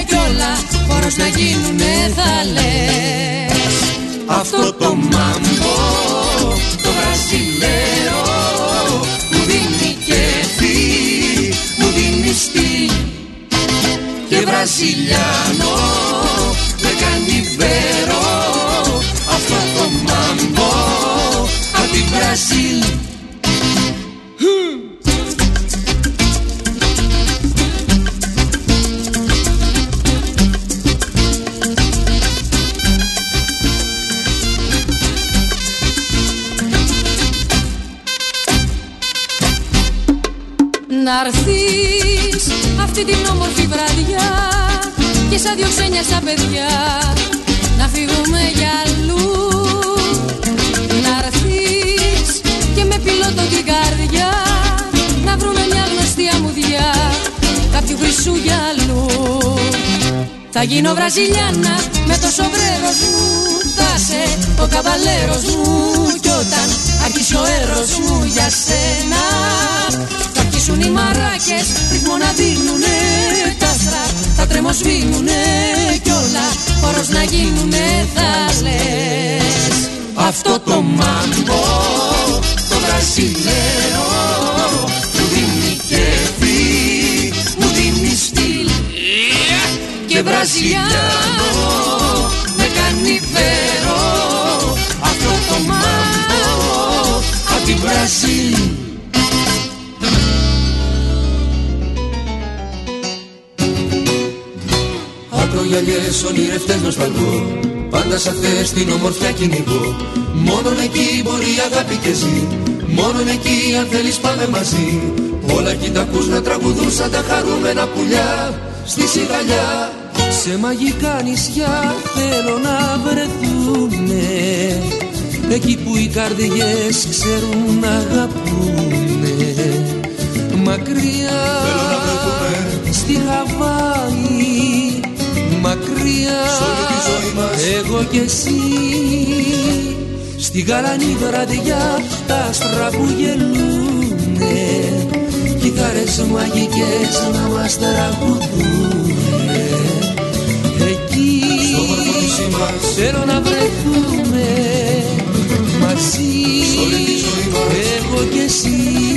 κι όλα χώρος να γίνουνε θα λες. Αυτό το μάμπο, το βραζιλέο Μου δίνει κέφι, μου δίνει στυλ Και βραζιλιάνο, με κάνει βέρο Αυτό το μάμπο, απ' τη Βραζίλ. Να'ρθείς αυτή την όμορφη βραδιά Και σαν δυο ξένια στα παιδιά Να φύγουμε για αλλού Να'ρθείς και με πιλότο την καρδιά Να βρούμε μια γνωστή αμμουδιά Κάποιου χρυσού γυαλού Θα γίνω Βραζιλιάνα με το σοβρέρος μου Θα σε ο καβαλέρος μου Κι όταν αρχίσει ο έρος μου για σένα. Θα αρχίσουν οι μαράκες ρυθμό να δίνουνε Τα άστρα θα τρεμοσβήνουνε Κι όλα χώρος να γίνουνε θα λες. Αυτό το μάμπο, το βραζιλέο Μου δίνει κέφι, μου δίνει στυλ. Και βραζιλιάνο, με κάνει βέρο Αυτό το μάμπο, απ' τη Βραζίλ Ακρογιαλιές ονειρευτές νοσταλγώ Πάντα σ' αυτές την ομορφιά κυνηγώ Μόνον εκεί μπορεί η αγάπη και ζει Μόνον εκεί αν θέλεις πάμε μαζί. Όλα εκεί τα ακούς να τραγουδούν σαν τα χαρούμενα πουλιά Στη σιγαλιά. Σε μαγικά νησιά θέλω να βρεθούνε Εκεί που οι καρδιές ξέρουν να αγαπούνε. Μακριά στη Χαβάη Μακριά εγώ και εσύ Στη γαλανή βραδιά τα άστρα που γελούνε. Κιθάρες μαγικές να μας τραγουδούνε. Εκεί θέλω να βρεθούμε μαζί. Εγώ και εσύ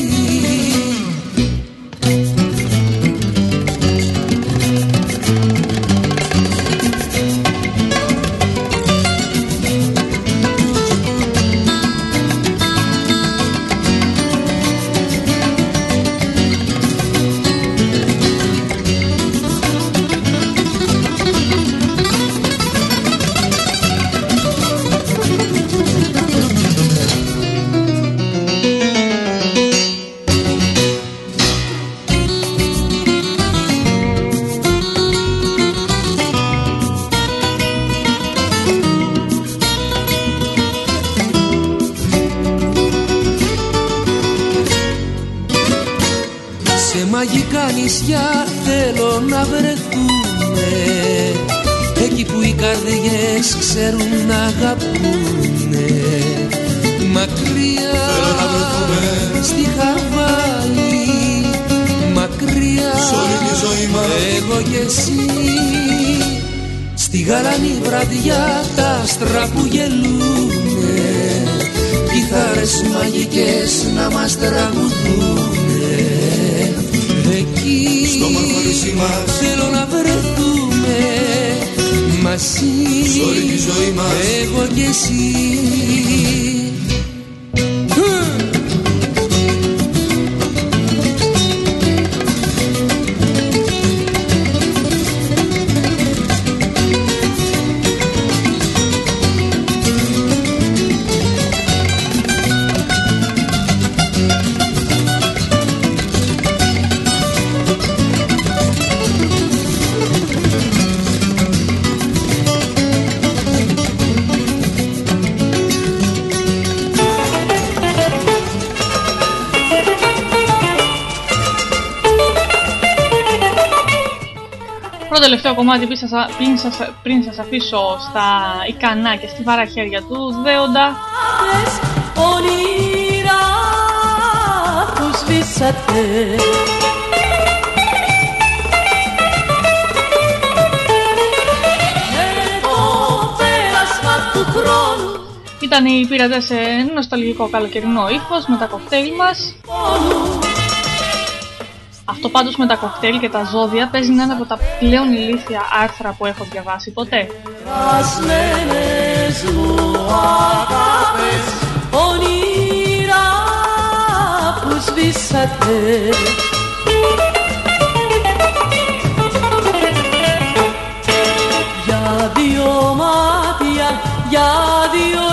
ξέρουν να αγαπούνε. Μακριά στη Χαβάη Μακριά εγώ και εσύ. Στη γαλανή βραδιά τα άστρα που γελούνε Κιθάρες μαγικές να μας τραγουδούνε. Εκεί Στο μορφωνήσι μας. θέλω να βρεθούμε μαζί. Σ' όλη τη ζωή μας. Εγώ και εσύ τελευταίο κομμάτι πριν σας, πριν σας, πριν σας αφήσω στα ικανά και στη βαρά χέρια του δέοντα. Όνειρα που σβήσατε. Με το πέρασμα του χρόνου. Ήταν οι πειρατές σε νοσταλγικό καλοκαιρινό ύφο με τα κοκτέιλ μας. Αυτό πάντως με τα κοκτέιλ και τα ζώδια παίζει να είναι από τα πλέον ηλίθια άρθρα που έχω διαβάσει ποτέ. Σπασμένες μου αγάπες όνειρα που σβήσατε Για δύο μάτια, για δύο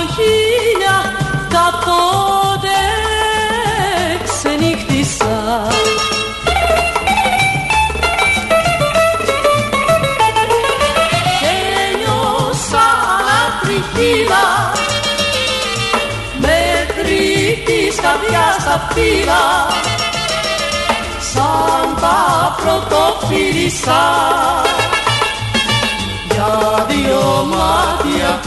της καρδιάς τα φύλλα σαν τα πρωτοφύλισσα για δύο μάτια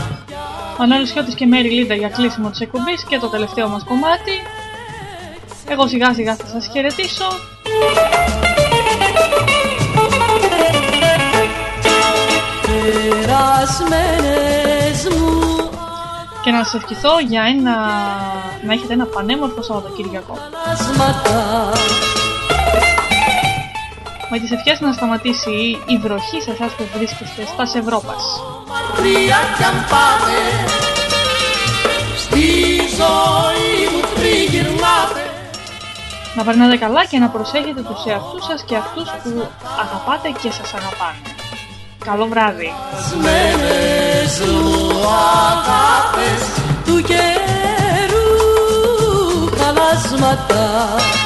Μανώλης Χιώτης και Μέρη Λίντα για κλείσιμο της εκπομπής και το τελευταίο μας κομμάτι. Εγώ σιγά σιγά θα σας χαιρετήσω. περασμένες μου Και να σας ευχηθώ για ένα... να έχετε ένα πανέμορφο Σαββατοκύριακο. ασματά Με τις ευχές να σταματήσει η βροχή σε εσάς που βρίσκεστε στα Ευρώπας. μακριά κι αν πάτε στη ζωή μου τριγυρνάτε Να περνάτε καλά και να προσέχετε τους εαυτούς σας και αυτούς που αγαπάτε και σας αγαπάνε. Καλό βράδυ. olmadan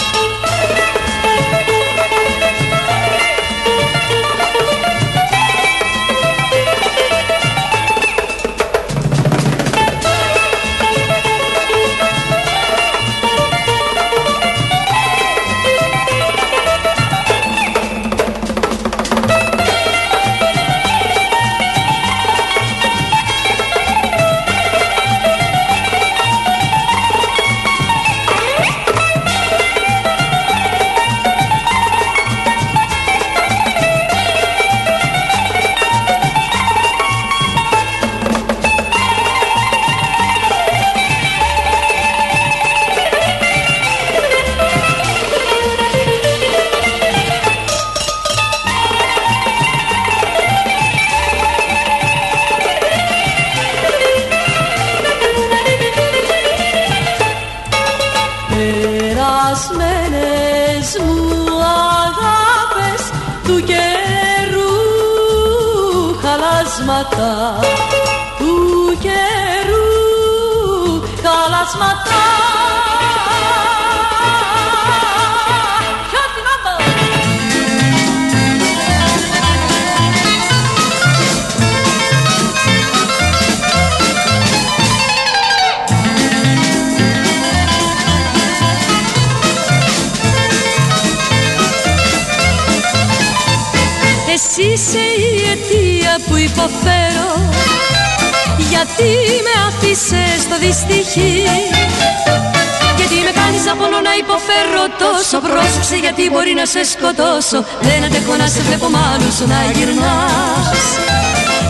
σε σκοτώσω. Δεν αντέχω να σε βλέπω μάλλον σου να γυρνάς.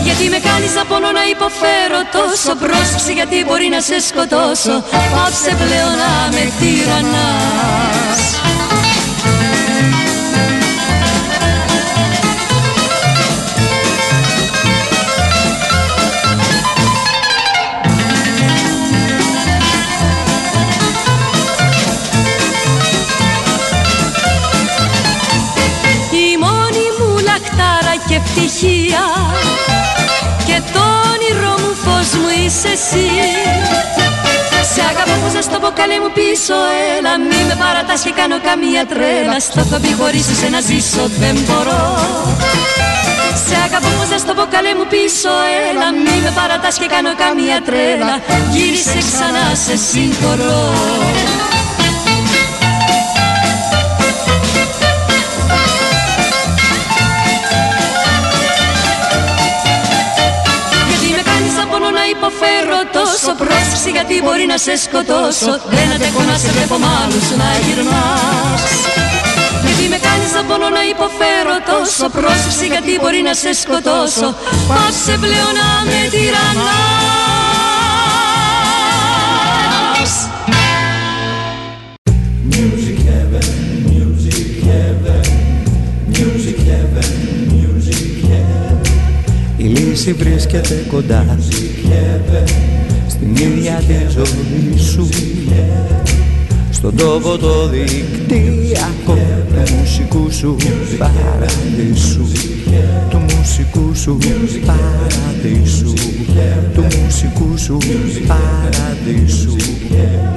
Γιατί με κάνεις να πονώ να υποφέρω τόσο. Πρόσεξε γιατί μπορεί να σε σκοτώσω. Πάψε πλέον να με τυραννάς φως μου είσαι εσύ. Σε αγαπώ πως να στο πω καλέ μου πίσω Έλα. Μη με παρατάς και κάνω καμία τρέλα. Στο έχω πει χωρίς εσένα ζήσω δεν μπορώ. Σε αγαπώ πως να στο πω καλέ μου πίσω Έλα. Μη με παρατάς και κάνω καμία τρέλα. Γύρισε ξανά σε συγχωρώ γιατί μπορεί να σε σκοτώσω. Δεν αντέχω να σε βλέπω μ' άλλους να γυρνάς. Γιατί με κάνεις να πόνο να υποφέρω τόσο. Πρόσεξε γιατί μπορεί να σε σκοτώσω. Πάσε πλέον να με τυραννάς. Music heaven, music heaven, music heaven, music heaven. Η λύση βρίσκεται κοντά στην ίδια τη ζωή σου. Στον τόπο το δικτυακό του μουσικού σου παραδείσου του μουσικού σου παραδείσου του μουσικού σου παραδείσου του